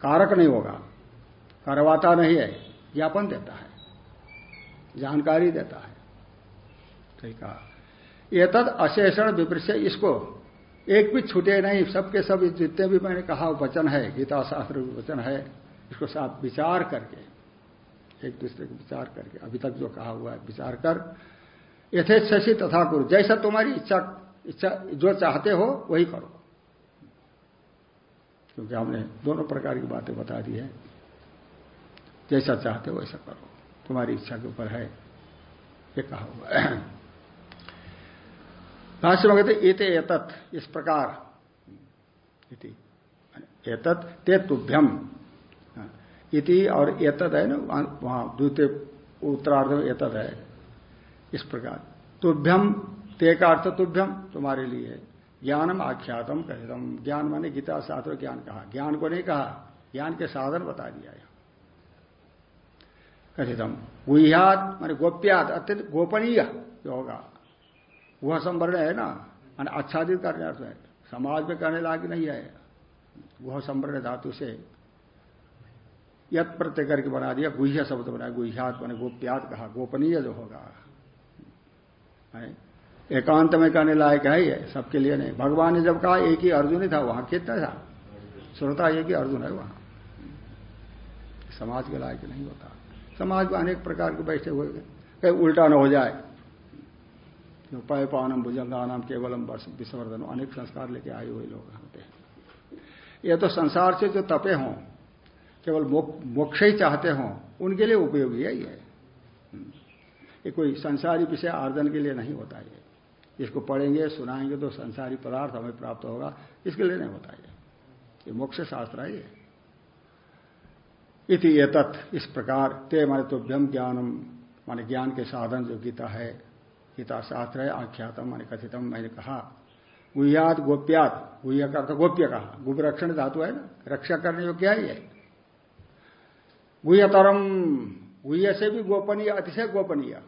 कारक नहीं होगा। करवाता नहीं है, ज्ञापन देता है, जानकारी देता है। ठीक है ये तद अशेषण विपरीत इसको एक भी छूटे नहीं, सबके सब जितने भी मैंने कहा वचन है, गीता शास्त्र वचन है, इसको साथ विचार करके, एक दूसरे को विचार करके, अभी तक जो कहा हुआ है, विचार कर। यथेच्छसी तथा करो, जैसा तुम्हारी इच्छा इच्छा, जो चाहते हो, वही करो। क्योंकि हमने दोनों प्रकार की बातें बता दी है। जैसा चाहते हो वैसा करो। तुम्हारी इच्छा के ऊपर है। ये कहा हुआ भाष्य में कहते एते इस प्रकार। एतत् ते तुभ्यम इति और एतद है ना, वहाँ द्वितीय उत्तरार्ध में एतद है। इस प्रकार। तुभ्यम, ते का अर्थ तुभ्यम, तुम्हारे लिए ज्ञानम आख्यातम कहितम ज्ञान माने गीता शास्त्र ज्ञान कहा। ज्ञान को नहीं कहा, ज्ञान के साधन बता दिया कथितम। गुह्यात माने गोप्यात, अत्यंत गोपनीय जो होगा। वह संवर्ण है ना? मान आच्छादित करने अर्थ है। समाज में करने लायक नहीं है। वह संवर्ण धातु से यत प्रत्यय करके बना दिया। गुह्य शब्द बनाया गुह्यात मैंने गोप्यात कहा। गोपनीय जो होगा। एकांत में करने लायक है ये, सबके लिए नहीं। भगवान ने जब कहा, एक ही अर्जुन ही था, वहाँ कितना था? श्रोता एक ही अर्जुन है वहाँ। समाज के लायक नहीं होता। समाज में अनेक प्रकार के बैठे हुए कहीं उल्टा न हो जाए। जो पाय पानम भुजंगानम, केवलम विश्वर्धन अनेक संस्कार लेके आए हुए लोग होते हैं ये तो संसार से जो तपे हों, केवल मोक्ष ही चाहते हों, उनके लिए उपयोगी है ये। ये कोई संसारी विषय आर्जन के लिए नहीं होता ये। इसको पढ़ेंगे, सुनाएँगे तो संसारी पदार्थ हमें प्राप्त होगा। इसके लिए नहीं होता ये। ये मोक्ष शास्त्र है ये। इति ये तत् इस प्रकार ते माने तुभ्यम ज्ञानम, माने ज्ञान के साधन जो गीता है, गीता शास्त्र है, आख्यातम माने कथितम, मैंने कहा। गुह्यात गोप्यात, गुह्य का गोप्य कहा। गुप रक्षण धातु है ना? रक्षा करने योग्य है गुह्यतरम, गुह्य से भी गोपनीय, अतिशय गोपनीय।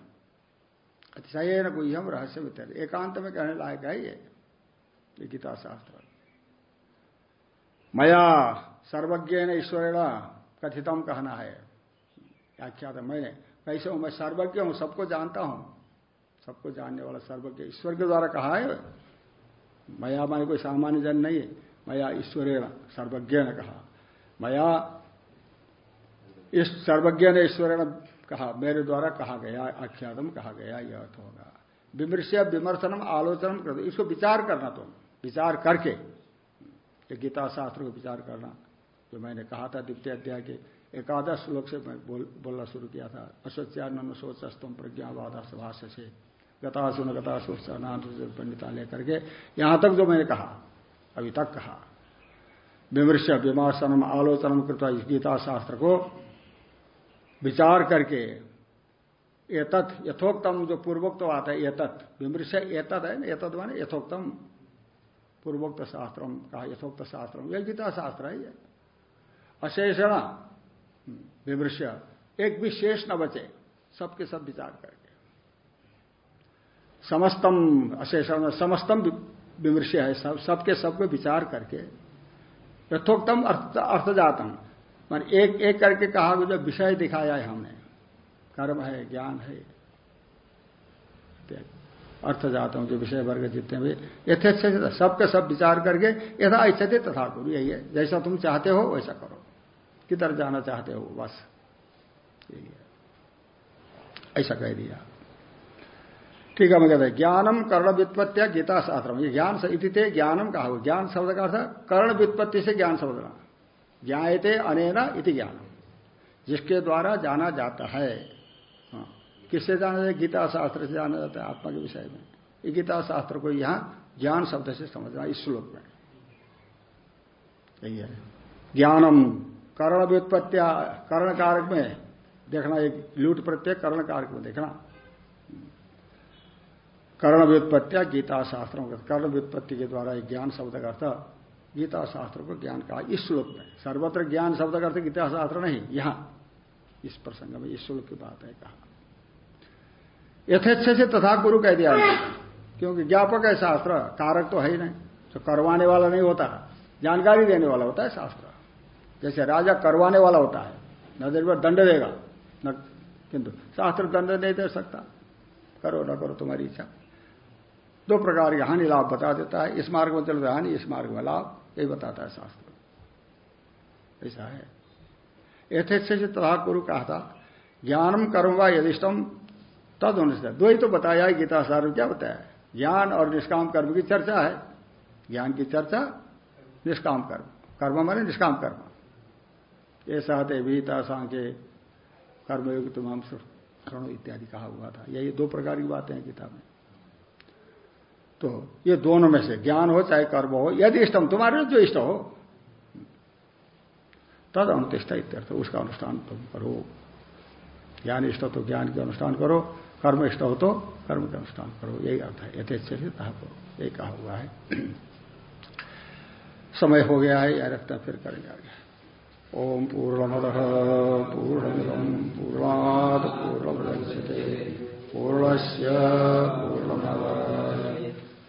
अतिशय न हम रहस्य में एकांत में कहने लायक है ये गीता शास्त्र मया सर्वज्ञ ने ईश्वरेण कथितम कहना है। व्याख्या था मैंने, कैसे हूँ? मैं सर्वज्ञ हूँ, सबको जानता हूँ। सबको जानने वाला सर्वज्ञ ईश्वर के द्वारा कहा है। मया मैंने कोई सामान्य जन नहीं है। मया ईश्वरेण सर्वज्ञ ने कहा। मया इस सर्वज्ञ ने ईश्वर ने कहा मेरे द्वारा कहा गया आख्यातम कहा गया यह अर्थ होगा। विमृश्य विमर्शनम आलोचनम कर इसको विचार करना तुम विचार करके। ये गीता शास्त्र को विचार करना जो मैंने कहा था द्वितीय अध्याय के एकादश श्लोक से मैं बोल, बोलना शुरू किया था। अशोच्यान सोचस्तम प्रज्ञावाद भाष्य से गता सुन गता सोच नाम पंडिता लेकर के यहाँ तक जो मैंने कहा अभी तक कहा। विमर्श विमर्शनम आलोचनम कृता इस गीता शास्त्र को विचार करके, एतत्, यथोक्तम जो पूर्वोक्त बात है, एतत्, विमृश एतत् है ना एतत् माने यथोक्तम, पूर्वोक्त शास्त्र कहा यथोक्त शास्त्र यह गीता शास्त्र है ये। अशेषण, विमृश, एक भी शेष न बचे, सबके सब विचार करके। समस्तम अशेषण समस्तम विमृश है, सब, सबके सबको विचार करके, यथोक्तम अर्थ, अर्थजातम। मान एक एक करके कहा जो विषय दिखाया है हमने, कर्म है, ज्ञान है अर्थ जाता हूँ, जो विषय वर्ग जितने भी यथेच्छ सबके सब विचार करके यथा इच्छते तथा करो, यही है। जैसा तुम चाहते हो, वैसा करो। किधर जाना चाहते हो, बस, यही है। ऐसा कह दिया। ठीक है मैं कहते ज्ञानम कर्ण व्युत्पत्तिया गीता शास्त्र ये ज्ञान इति ज्ञानम कहा ज्ञान शब्द का अर्थ कर्ण व्युत्पत्ति से ज्ञान शब्द ज्ञाते अनेना इति ज्ञान जिसके द्वारा जाना जाता है। हाँ। किससे जाना जाता गीता शास्त्र से जाना जाता है आत्मा के विषय में। गीता शास्त्र को यहाँ ज्ञान शब्द से समझना, इस श्लोक में। यही है। ज्ञानम, कर्ण व्युत्पत्तिया, कर्ण कारक में देखना, एक लूट प्रत्यय कर्ण कारक में देखना। कर्ण व्युत्पत्तिया गीता शास्त्रों का कर्ण व्युत्पत्ति के द्वारा एक ज्ञान शब्द का अर्थ गीता शास्त्र को ज्ञान कहा। इस श्लोक में सर्वत्र ज्ञान शब्द का अर्थ गीता शास्त्र नहीं, यहाँ। इस प्रसंग में इस श्लोक की बात है कहा। यथेच्छ से तथा गुरु कह दिया क्योंकि ज्ञापक है शास्त्र, कारक तो है ही नहीं। तो करवाने वाला नहीं होता, जानकारी देने वाला होता है शास्त्र। जैसे राजा करवाने वाला होता है नज़र पर दंड देगा, न किंतु शास्त्र दंड नहीं दे सकता। करो न करो तुम्हारी इच्छा। दो प्रकार के हानि लाभ बता देता है। इस मार्ग में चल हानि, इस मार्ग में लाभ। यही बताता है शास्त्र। ऐसा है। यथेच्छ से तथा गुरु कहा था, ज्ञानम कर्म व यदिष्टम, तद अनुष्ठ दो ही तो बताया है, गीता सार क्या बताया ज्ञान और निष्काम कर्म की चर्चा है। ज्ञान की चर्चा, निष्काम कर्म। कर्म माने निष्काम कर्म। ऐसा थे विहिता सांख्य कर्मयोग तुम हम इत्यादि कहा हुआ था। यही दो प्रकार की बातें हैं गीता में। तो ये दोनों में से ज्ञान हो चाहे कर्म हो, यदि इष्टम, तुम्हारे जो इष्ट हो। तद अनुतिष्ठा इत्यर्थ, उसका अनुष्ठान तुम करो। ज्ञान इष्ट हो तो ज्ञान के अनुष्ठान करो, कर्म इष्ट हो तो कर्म के अनुष्ठान करो। यही अर्थ है यथेच्छ से करो। यही कहा हुआ है। समय हो गया है या रखता फिर करेंगे आगे। ओम पूर्णमद पूर्णमिदम पूर्णाद पूर्णमुदच्यते पूर्णस्य पूर्णमद।